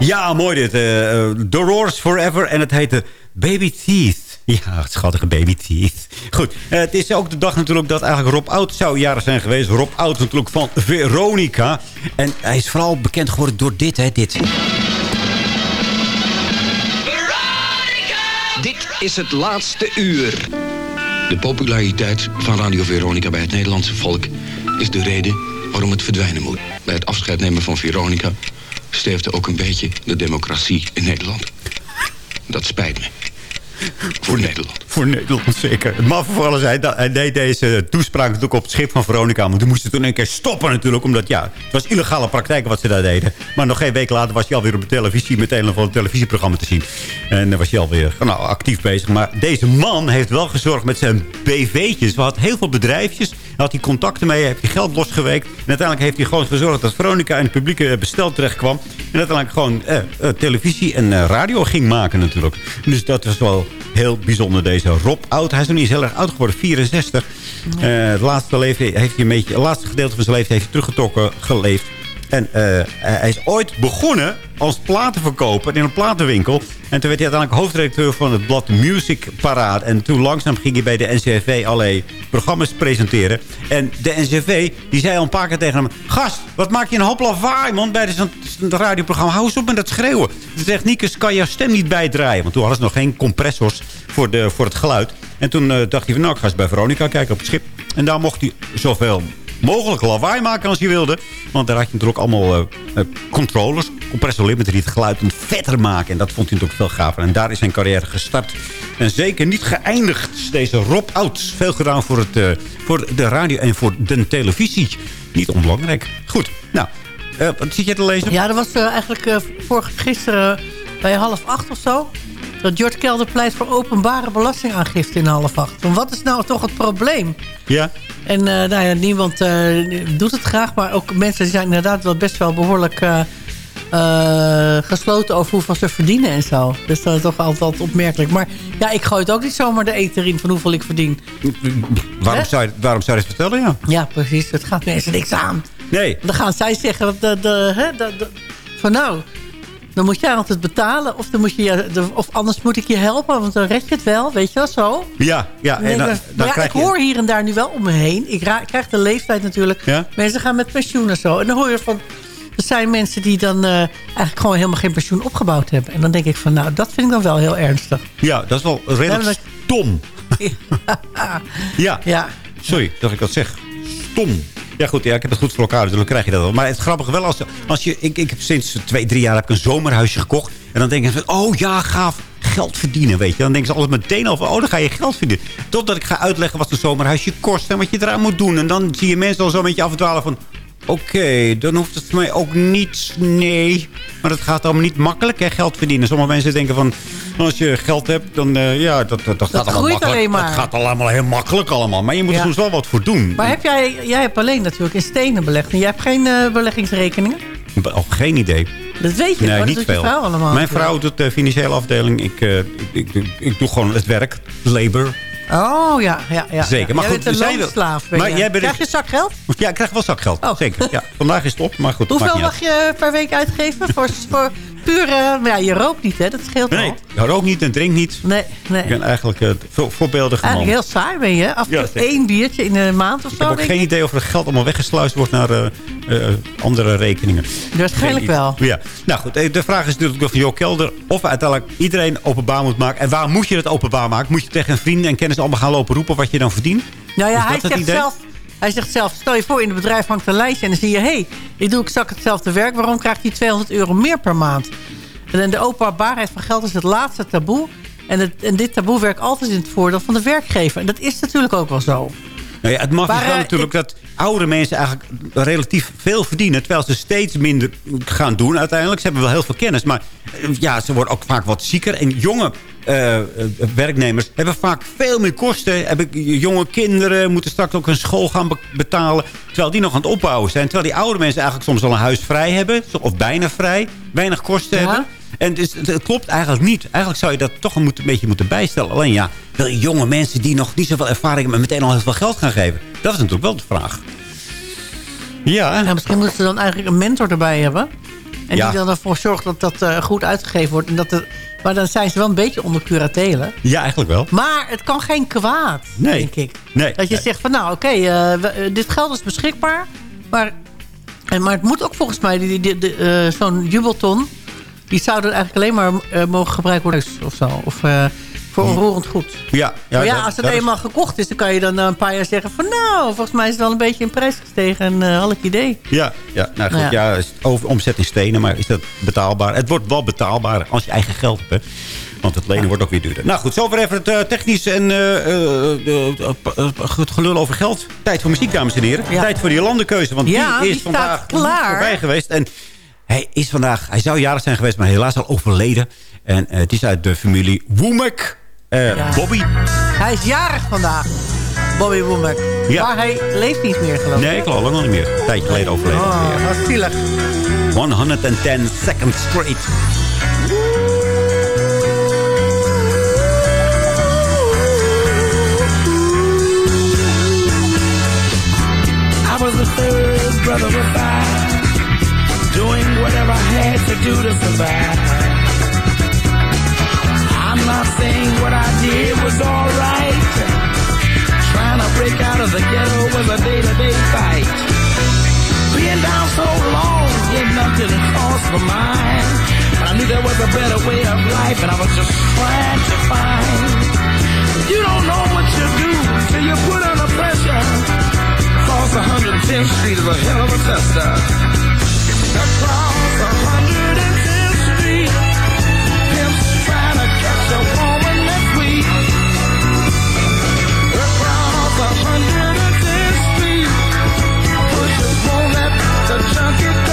Ja, mooi dit. eh eh, The Roars Forever. En het heette Baby Teeth. Ja, schattige baby teeth. Goed, eh, het is ook de dag natuurlijk dat eigenlijk Rob Oud zou jaren zijn geweest. Rob Oud natuurlijk van Veronica. En hij is vooral bekend geworden door dit, hè, dit. Dit is het laatste uur. De populariteit van Radio Veronica bij het Nederlandse volk... is de reden waarom het verdwijnen moet. Bij het afscheid nemen van Veronica... sterfte ook een beetje de democratie in Nederland. Dat spijt me. Voor Nederland. Voor Nederland zeker. Het maffe voor hij, hij deed deze toespraak natuurlijk op het schip van Veronica. Want toen moesten ze toen een keer stoppen natuurlijk. Omdat ja, het was illegale praktijk wat ze daar deden. Maar nog geen week later was hij alweer op de televisie met een of ander televisieprogramma te zien. En dan was hij alweer nou, actief bezig. Maar deze man heeft wel gezorgd met zijn BV'tjes. We hadden heel veel bedrijfjes. Had hij contacten mee, heeft hij geld losgeweekt. En uiteindelijk heeft hij gewoon gezorgd dat Veronica in het publieke bestel terecht kwam. En uiteindelijk gewoon eh, eh, televisie en eh, radio ging maken natuurlijk. Dus dat was wel heel bijzonder deze Rob Oud. Hij is nog niet eens heel erg oud geworden, 64. Eh, het, laatste leven heeft hij een beetje, het laatste gedeelte van zijn leven heeft hij teruggetrokken geleefd. En eh, hij is ooit begonnen als platenverkoper in een platenwinkel. En toen werd hij uiteindelijk hoofdredacteur van het blad Music Parade. En toen langzaam ging hij bij de NCRV allerlei programma's presenteren. En de NCRV die zei al een paar keer tegen hem... Gast, wat maak je een hoop lawaai, man, bij zo'n radioprogramma. Hou eens op met dat schreeuwen. De technicus kan je stem niet bijdraaien. Want toen hadden ze nog geen compressors voor, de, voor het geluid. En toen eh, dacht hij van, nou, ik ga eens bij Veronica kijken op het schip. En daar mocht hij zoveel mogelijk lawaai maken als je wilde. Want daar had je natuurlijk allemaal eh, controllers, compressor limiter die het geluid een vetter maken. En dat vond hij natuurlijk veel gaver. En daar is zijn carrière gestart. En zeker niet geëindigd. Deze Rob Oud. Veel gedaan voor, het, eh, voor de radio en voor de televisie. Niet onbelangrijk. Goed, nou, wat zit je te lezen? Ja, dat was eigenlijk vorige, gisteren bij half acht of zo. Dat George Kelder pleit voor openbare belastingaangifte in half acht. Want wat is nou toch het probleem? Ja. En eh, nou ja, niemand eh, doet het graag. Maar ook mensen zijn inderdaad wel best wel behoorlijk eh, gesloten over hoeveel ze verdienen en zo. Dus dat is toch altijd opmerkelijk. Maar ja, ik gooi het ook niet zomaar de eten in van hoeveel ik verdien. Waarom zou, je, waarom zou je het vertellen, ja? Ja, precies. Het gaat mensen niks aan. Nee. Dan gaan zij zeggen dat de, de, hè, de, de- van nou, dan moet jij altijd betalen. Of, dan moet je, of anders moet ik je helpen, want dan red je het wel. Weet je wel, zo. Ja, ja. En dan, ja, krijg ik je... hoor hier en daar nu wel om me heen. Ik krijg de leeftijd natuurlijk. Ja? Mensen gaan met pensioen en zo. En dan hoor je van... Er zijn mensen die dan eh, eigenlijk gewoon helemaal geen pensioen opgebouwd hebben. En dan denk ik van, nou, dat vind ik dan wel heel ernstig. Ja, dat is wel redelijk Ja, stom. ja. Ja. Sorry dat ik dat zeg. Stom. Ja goed, ja, ik heb het goed voor elkaar, dus dan krijg je dat wel. Maar het grappige wel, als, als je, ik, ik heb sinds twee, drie jaar heb ik een zomerhuisje gekocht. En dan denk van, oh ja, gaaf, geld verdienen, weet je. Dan denken ze altijd meteen al van, oh, dan ga je geld verdienen. Totdat ik ga uitleggen wat een zomerhuisje kost en wat je eraan moet doen. En dan zie je mensen al zo een beetje afdwalen van... Oké, dan hoeft het voor mij ook niet, nee. Maar het gaat allemaal niet makkelijk, hè, geld verdienen. Sommige mensen denken van, als je geld hebt, dan eh, ja, dat, dat, dat, gaat allemaal groeit makkelijk. alleen maar. Het gaat allemaal heel makkelijk allemaal. Maar je moet er soms wel wat voor doen. Maar heb jij, jij hebt alleen natuurlijk in stenen belegd. En jij hebt geen eh, beleggingsrekeningen? Oh, geen idee. Dat weet je, nee, hoor. dat niet doet veel. vrouw allemaal. Mijn vrouw doet de financiële afdeling. Ik, eh, ik, ik, doe- ik doe gewoon het werk. Labor. Oh, ja, ja, ja. Zeker, maar jij goed, bent een loonslaaf. Maar jij bent Krijg je zakgeld? Ja, ik krijg wel zakgeld. Oh. Zeker. Ja, vandaag is het op, maar goed. Hoeveel mag je per week uitgeven? voor, voor puur... eh, ja, je rookt niet, hè? Dat scheelt. Nee, ik rook niet en drink niet. Nee, nee. Ik ben eigenlijk uh, voorbeeldig man. Eigenlijk heel saai ben je. Af en toe één biertje in een maand of Ik zo. heb ook geen ik. idee of er geld allemaal weggesluist wordt naar eh, andere rekeningen. Waarschijnlijk wel. Ja. Nou goed, de vraag is natuurlijk van Jo Kelder... of uiteindelijk iedereen openbaar moet maken. En waar moet je het openbaar maken? Moet je tegen vrienden en kennis allemaal gaan lopen roepen wat je dan verdient? Nou ja, hij het zegt, idee? zelf, hij zegt zelf... Stel je voor, in het bedrijf hangt een lijstje... en dan zie je... hé, hey, ik doe exact hetzelfde werk. Waarom krijgt hij 200 euro meer per maand? En de openbaarheid van geld is het laatste taboe. En, het, en dit taboe werkt altijd in het voordeel van de werkgever. En dat is natuurlijk ook wel zo. Nou ja, het mag Maar, wel eh, natuurlijk dat oudere mensen eigenlijk relatief veel verdienen... terwijl ze steeds minder gaan doen uiteindelijk. Ze hebben wel heel veel kennis, maar eh, ja, ze worden ook vaak wat zieker. En jonge eh, eh, werknemers hebben vaak veel meer kosten. Hebben jonge kinderen moeten straks ook hun school gaan be- betalen... terwijl die nog aan het opbouwen zijn. Terwijl die oude mensen eigenlijk soms al een huis vrij hebben... of bijna vrij, weinig kosten Ja. hebben... En dus, het, het klopt eigenlijk niet. Eigenlijk zou je dat toch een, een beetje moeten bijstellen. Alleen ja, wil je jonge mensen die nog niet zoveel ervaring hebben... meteen al heel veel geld gaan geven? Dat is natuurlijk wel de vraag. Ja, Ja, misschien moeten ze dan eigenlijk een mentor erbij hebben. En Ja. die dan ervoor zorgt dat dat eh, goed uitgegeven wordt. En dat het, maar dan zijn ze wel een beetje onder curatelen. Ja, eigenlijk wel. Maar het kan geen kwaad, Nee. denk ik. Nee. Dat je Nee. zegt van nou oké, eh, eh, dit geld is beschikbaar. Maar, en, maar het moet ook volgens mij, die, die, die, eh, zo'n jubelton... die zouden eigenlijk alleen maar mogen gebruikt worden of zo. Of eh, voor onroerend goed. Ja, ja, maar ja, dat- als het is- eenmaal gekocht is... dan kan je dan na een paar jaar zeggen van... nou, volgens mij is het wel een beetje in prijs gestegen. En eh had ik idee. Ja, ja, nou goed, Nou ja. over omzet in stenen, maar is dat betaalbaar? Het wordt wel betaalbaar als je eigen geld hebt. hè. Want het lenen wordt ook weer duurder. Nou goed, zover even het eh, technisch en eh, eh, eh, eh, het gelul over geld. Tijd voor muziek, dames en heren. Tijd voor die landenkeuze, want die is vandaag klaar. voorbij geweest. En hij is vandaag, hij zou jarig zijn geweest, maar helaas al overleden. En eh, het is uit de familie Womack. Eh, Ja. Bobby. Hij is jarig vandaag, Bobby Womack. Ja. Maar hij leeft niet meer, geloof ik. Nee, ik geloof lang nog niet meer. Een tijdje geleden overleden. Oh, wat zielig. 110 seconds straight. I was the third brother of five, doing whatever I had to do to survive. Not saying what I did was alright. Trying to break out of the ghetto was a day-to-day fight. Being down so long, yet nothing crossed my mind. But I knew there was a better way of life, and I was just trying to find. You don't know what you do till you put under pressure. Across 110th Street is a hell of a tester. Across 110th let the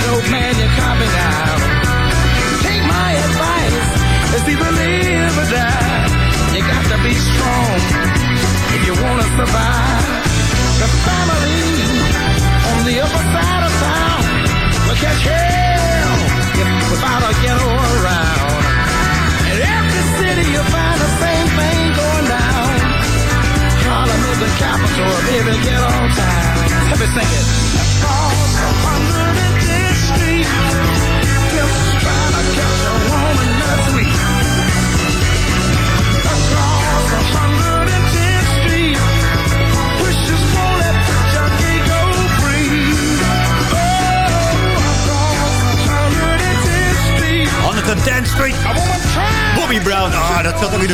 shooting man, you're copping out. Take my advice, it's either live or die. You got to be strong if you want to survive. The family on the upper side of town will catch hell if without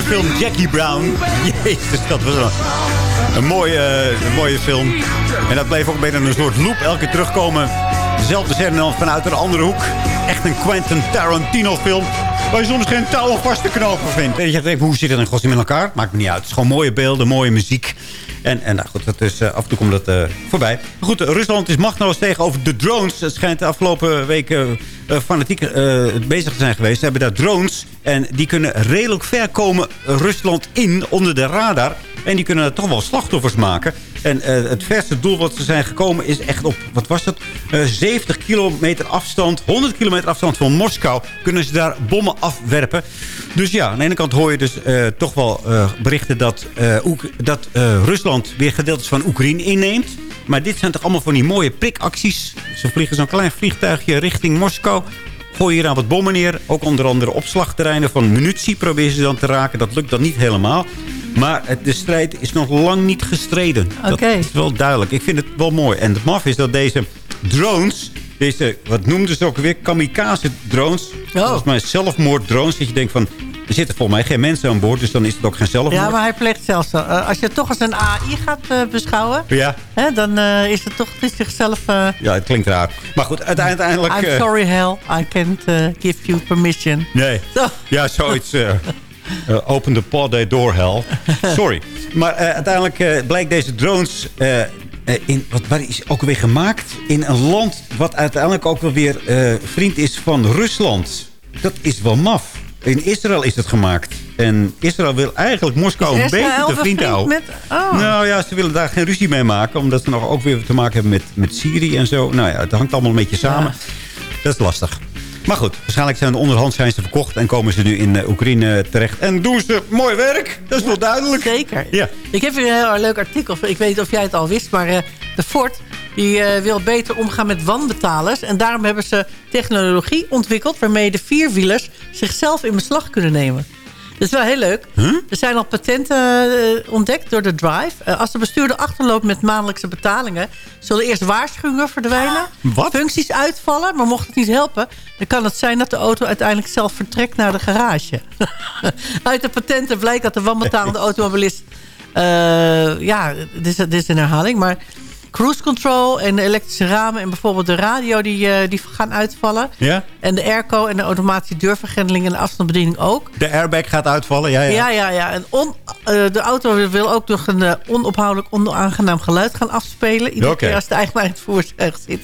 film Jackie Brown. Jezus, dat was een, mooie, eh, een mooie film. En dat bleef ook bijna een soort loop. Elke keer terugkomen. Dezelfde scène dan vanuit een andere hoek. Echt een Quentin Tarantino film. Waar je soms geen touw vast te knopen vindt. En je hoe zit het in godsdienst in elkaar? Maakt me niet uit. Het is gewoon mooie beelden, mooie muziek. En, en nou goed, dat is, eh, af en toe komt dat eh, voorbij. Goed, Rusland is machteloos tegenover de drones. Het schijnt de afgelopen weken eh, fanatiek bezig te zijn geweest. Ze hebben daar drones. En die kunnen redelijk ver komen Rusland in onder de radar. En die kunnen toch wel slachtoffers maken. En het verste doel wat ze zijn gekomen is echt op, wat was dat? Eh 70 kilometer afstand, 100 kilometer afstand van Moskou... kunnen ze daar bommen afwerpen. Dus ja, aan de ene kant hoor je dus eh, toch wel eh, berichten dat, eh, dat Rusland weer gedeeltes van Oekraïne inneemt. Maar dit zijn toch allemaal van die mooie prikacties. Ze vliegen zo'n klein vliegtuigje richting Moskou. Gooien hier aan wat bommen neer. Ook onder andere opslagterreinen van munitie proberen ze dan te raken. Dat lukt dan niet helemaal. Maar de strijd is nog lang niet gestreden. Oké. Dat is wel duidelijk. Ik vind het wel mooi. En het maf is dat deze drones... Deze, wat noemden ze ook weer? Kamikaze drones. Volgens mij zelfmoorddrones. Dat je denkt van... Er zitten volgens mij geen mensen aan boord, dus dan is het ook geen zelfmoord. Ja, maar hij pleegt zelfs... eh, als je het toch als een AI gaat eh, beschouwen... Ja. Hè, dan eh, is het toch is zichzelf... Ja, het klinkt raar. Maar goed, uiteindelijk... I'm sorry, hell. I can't give you permission. Nee. Zo. Ja, zoiets. eh, open the pod door, hell. Sorry. Maar uiteindelijk blijkt deze drones... eh, in, wat, waar is ook weer gemaakt? In een land wat uiteindelijk ook wel weer eh, vriend is van Rusland. Dat is wel maf. In Israël is het gemaakt. En Israël wil eigenlijk Moskou een beetje te vriend houden. met- oh. Nou ja, ze willen daar geen ruzie mee maken. Omdat ze nog ook weer te maken hebben met, met Syrië en zo. Nou ja, het hangt allemaal een beetje samen. Dat is lastig. Maar goed, waarschijnlijk zijn de onderhand zijn ze verkocht... en komen ze nu in eh, Oekraïne terecht. En doen ze mooi werk. Dat is wel duidelijk. Zeker. Ja. Ik heb hier een heel leuk artikel. Ik weet niet of jij het al wist, maar eh, de Ford die, eh, wil beter omgaan met wanbetalers. En daarom hebben ze technologie ontwikkeld... waarmee de vierwielers zichzelf in beslag kunnen nemen. Dat is wel heel leuk. Er zijn al patenten eh, ontdekt door de Drive. Eh, als de bestuurder achterloopt met maandelijkse betalingen... zullen eerst waarschuwingen verdwijnen. Wat? Functies uitvallen, maar mocht het niet helpen... dan kan het zijn dat de auto uiteindelijk zelf vertrekt naar de garage. Uit de patenten blijkt dat de wanbetalende automobilist... eh, ja, dit is, dit is een herhaling, maar... Cruise control en de elektrische ramen en bijvoorbeeld de radio die, eh, die gaan uitvallen. Ja? En de airco en de automatische deurvergrendeling en de afstandsbediening ook. De airbag gaat uitvallen. Ja, ja. Ja, ja, ja. En on, eh, de auto wil ook nog een eh, onophoudelijk onaangenaam geluid gaan afspelen. Iedere Oké. keer als de eigenaar in het voertuig zit.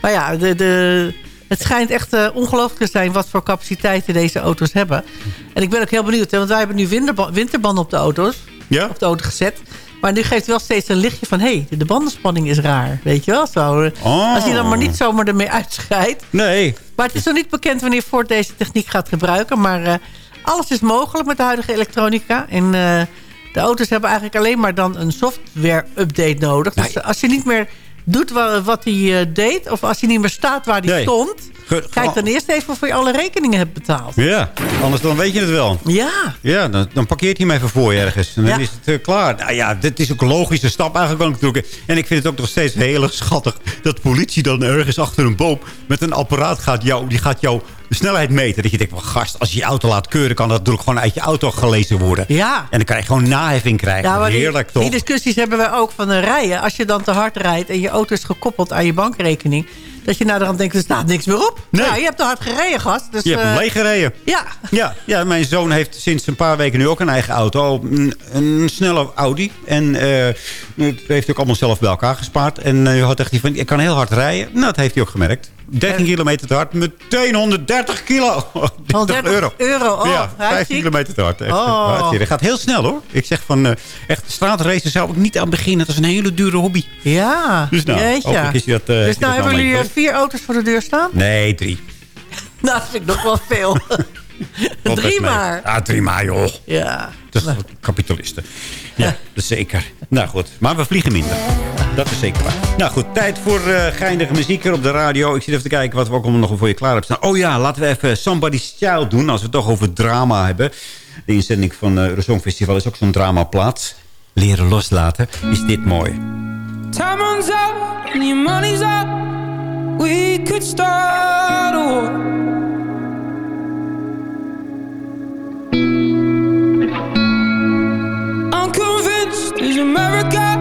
Maar ja, de, de, het schijnt echt ongelooflijk te zijn wat voor capaciteiten deze auto's hebben. En ik ben ook heel benieuwd, hè, want wij hebben nu winterba- winterbanden op de auto's. Ja? Op de auto gezet. Maar nu geeft wel steeds een lichtje van... hé, hey, de bandenspanning is raar. Weet je wel? Zo. Oh. Als je dan maar niet zomaar ermee uitscheidt. Nee. Maar het is nog niet bekend wanneer Ford deze techniek gaat gebruiken. Maar eh, alles is mogelijk met de huidige elektronica. En eh, de auto's hebben eigenlijk alleen maar dan een software-update nodig. Dus als je niet meer doet wa- wat hij eh, deed... of als hij niet meer staat waar hij Nee. stond... Kijk dan eerst even of je alle rekeningen hebt betaald. Ja, anders dan weet je het wel. Ja. Ja, dan, dan parkeert hij hem even voor je ergens. En dan Ja. is het eh, klaar. Nou ja, dit is ook een logische stap eigenlijk natuurlijk. En ik vind het ook nog steeds heel erg schattig... dat de politie dan ergens achter een boom... met een apparaat gaat jou, die gaat snelheid meten. Dat je denkt, wel gast, als je je auto laat keuren... kan dat natuurlijk gewoon uit je auto gelezen worden. Ja. En dan krijg je gewoon naheffing krijgen. Ja, die- Heerlijk die, toch? discussies hebben wij ook van een rijden. Als je dan te hard rijdt en je auto is gekoppeld aan je bankrekening... dat je naderhand denkt, er staat niks meer op. Nee. Ja, je hebt te hard gereden, gast. Dus, je hebt eh, leeggereden. Ja. Ja, ja, mijn zoon heeft sinds een paar weken nu ook een eigen auto. Een, een snelle Audi. En eh dat heeft ook allemaal zelf bij elkaar gespaard. En nu had echt hij van, ik kan heel hard rijden. Nou, dat heeft hij ook gemerkt. 13 kilometer te hard, meteen 130 kilo. 30 130 euro. euro, oh, ja, 15 hartstikke. kilometer te hard. Echt, Oh. gaat heel snel hoor. Ik zeg van, eh, echt straatracen zou ik niet aan beginnen. Dat is een hele dure hobby. Ja, Dus nou, jeetje. is dat, eh, dus nou hebben nou jullie eh, vier auto's voor de deur staan? Nee, drie. Nou, dat vind ik nog wel veel. Drie maar. Ah, drie maar joh. Ja. Dat is kapitalisten. Ja, dat is zeker. Nou goed, maar we vliegen minder. Dat is zeker waar. Nou goed, tijd voor eh geinige muziek hier op de radio. Ik zit even te kijken wat we ook allemaal nog voor je klaar hebben staan. Oh ja, laten we even Somebody's Child doen. Als we het toch over drama hebben. De inzending van uh, het Songfestival is ook zo'n dramaplaats. Leren loslaten. Is dit mooi. Time runs out and your money's up. We could start a war. is America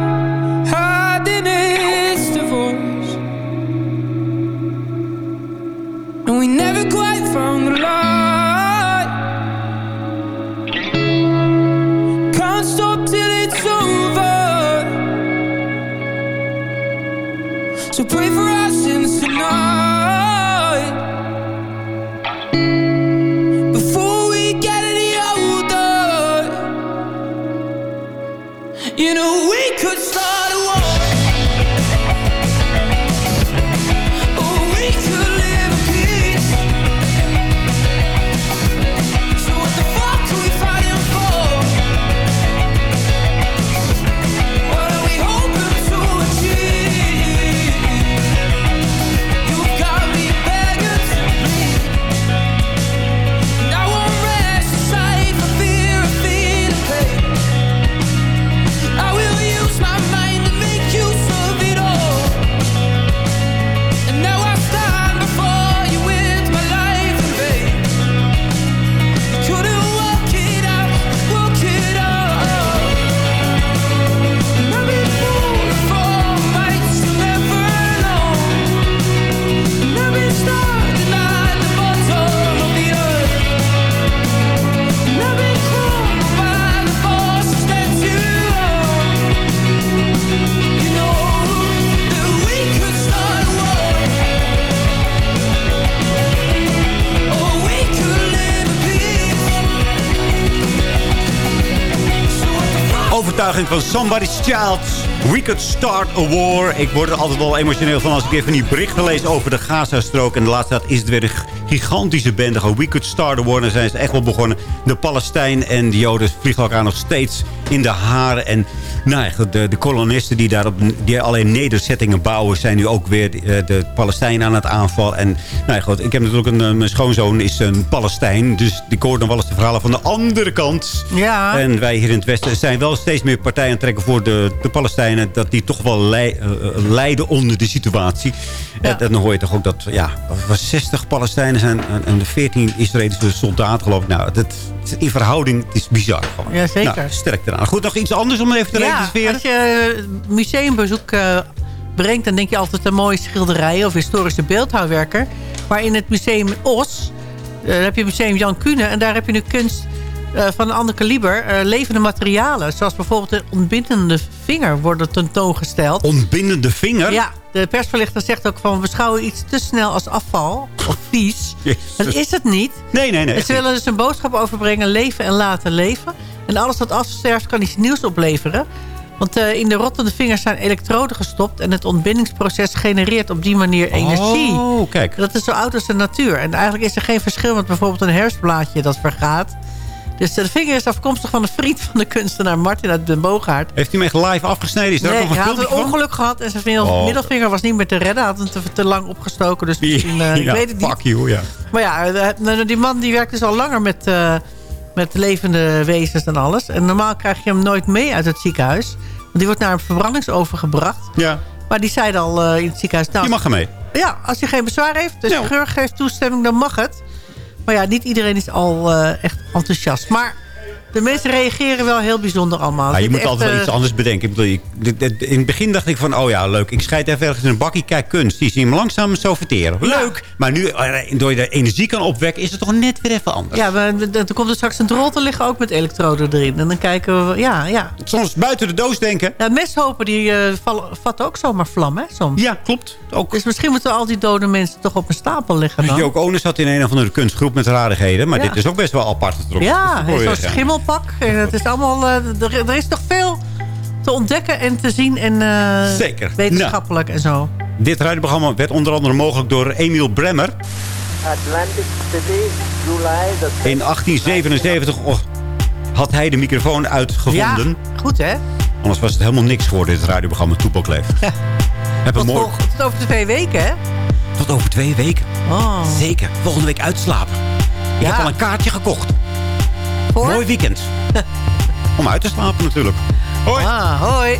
van Somebody's Child. We could start a war. Ik word er altijd wel emotioneel van als ik even die berichten lees over de Gazastrook. En de laatste tijd is het weer gigantische bende. Gewoon, We could start a war. En zijn ze echt wel begonnen. De Palestijn en de Joden vliegen elkaar nog steeds in de haren. En nou ja, de, de kolonisten die daar op, die alleen nederzettingen bouwen... zijn nu ook weer eh, de Palestijnen aan het aanvallen. En nou ja, goed, ik heb natuurlijk een, eh, mijn schoonzoon is een Palestijn. Dus ik hoor dan wel eens de verhalen van de andere kant. Ja. En wij hier in het Westen zijn wel steeds meer partijen trekken voor de, de Palestijnen. Dat die toch wel eh, lijden onder de situatie. En dan hoor je toch ook dat ja, er was 60 Palestijnen zijn en, en 14 Israëlische soldaten geloof ik. Nou, dat, in verhouding het is bizar gewoon. Ja, zeker. Nou, sterk eraan. Goed, nog iets anders om even te Ja, als je eh, museumbezoek eh, brengt... dan denk je altijd aan mooie schilderijen of historische beeldhouwwerken. Maar in het museum Os eh, heb je museum Jan Kuhne... en daar heb je nu kunst van een ander kaliber. levende materialen, zoals bijvoorbeeld de ontbindende vinger... worden tentoongesteld. Ontbindende vinger? Ja, de persverlichter zegt ook van... we beschouwen iets te snel als afval of vies. Dat is het niet. Nee, nee, nee. En ze willen dus een boodschap overbrengen, leven en laten leven. En alles wat afsterft kan iets nieuws opleveren. Want eh, in de rottende vingers zijn elektroden gestopt... en het ontbindingsproces genereert op die manier energie. Oh, kijk. Dat is zo oud als de natuur. En eigenlijk is er geen verschil met bijvoorbeeld een herfstblaadje dat vergaat. Dus de vinger is afkomstig van een vriend van de kunstenaar Martin uit Den Boogaard. Heeft hij hem echt live afgesneden? Is daar Nee, ook nog hij had een van? ongeluk gehad en zijn Oh. middelvinger was niet meer te redden. Hij had hem te, te lang opgestoken, dus misschien, eh, ik ja, weet het niet. fuck you, ja. Maar ja, eh, die man die werkt dus al langer met, eh, met levende wezens en alles. En normaal krijg je hem nooit mee uit het ziekenhuis. Want die wordt naar een verbrandingsoven gebracht. Ja. Maar die zei al eh, in het ziekenhuis... Nou, Je mag er mee. Ja, als je geen bezwaar heeft, dus de geur geeft toestemming, dan mag het. Maar ja, niet iedereen is al eh, echt enthousiast. Maar de mensen reageren wel heel bijzonder allemaal. Ja, je Het moet altijd wel iets eh, anders bedenken. Ik bedoel, in het begin dacht ik van, oh ja, leuk. Ik scheid even ergens in een bakkie, kijk kunst. Die zien hem langzaam zo verteren. Leuk. Maar nu, eh, door je de energie kan opwekken, is het toch net weer even anders. Ja, maar d- d- er komt er straks een drol te liggen, ook met elektroden erin. En dan kijken we, ja, ja. Soms buiten de doos denken. Ja, meshopen die eh, vallen, vatten ook zomaar vlam, hè, soms. Ja, klopt. Ook. Dus misschien moeten al die dode mensen toch op een stapel liggen dan. Joke Ones zat in een of andere kunstgroep met rarigheden. Maar Ja. dit is ook best wel apart. Ja, Dat hij En het is allemaal, eh, er, er is nog veel te ontdekken en te zien. En eh, Zeker. wetenschappelijk en zo. Dit radioprogramma werd onder andere mogelijk door Emiel Bremmer. Atlantic City, July the In 1877 oh, had hij de microfoon uitgevonden. Ja, goed hè? Anders was het helemaal niks geworden, dit radioprogramma Toepelkleef. Heb een Tot, mooi... vol- tot over twee weken hè? Tot over twee weken. Oh. Zeker. Volgende week uitslapen. Ik Ja. heb al een kaartje gekocht. Mooi weekend. Om uit te slapen natuurlijk. Hoi. Ah, hoi.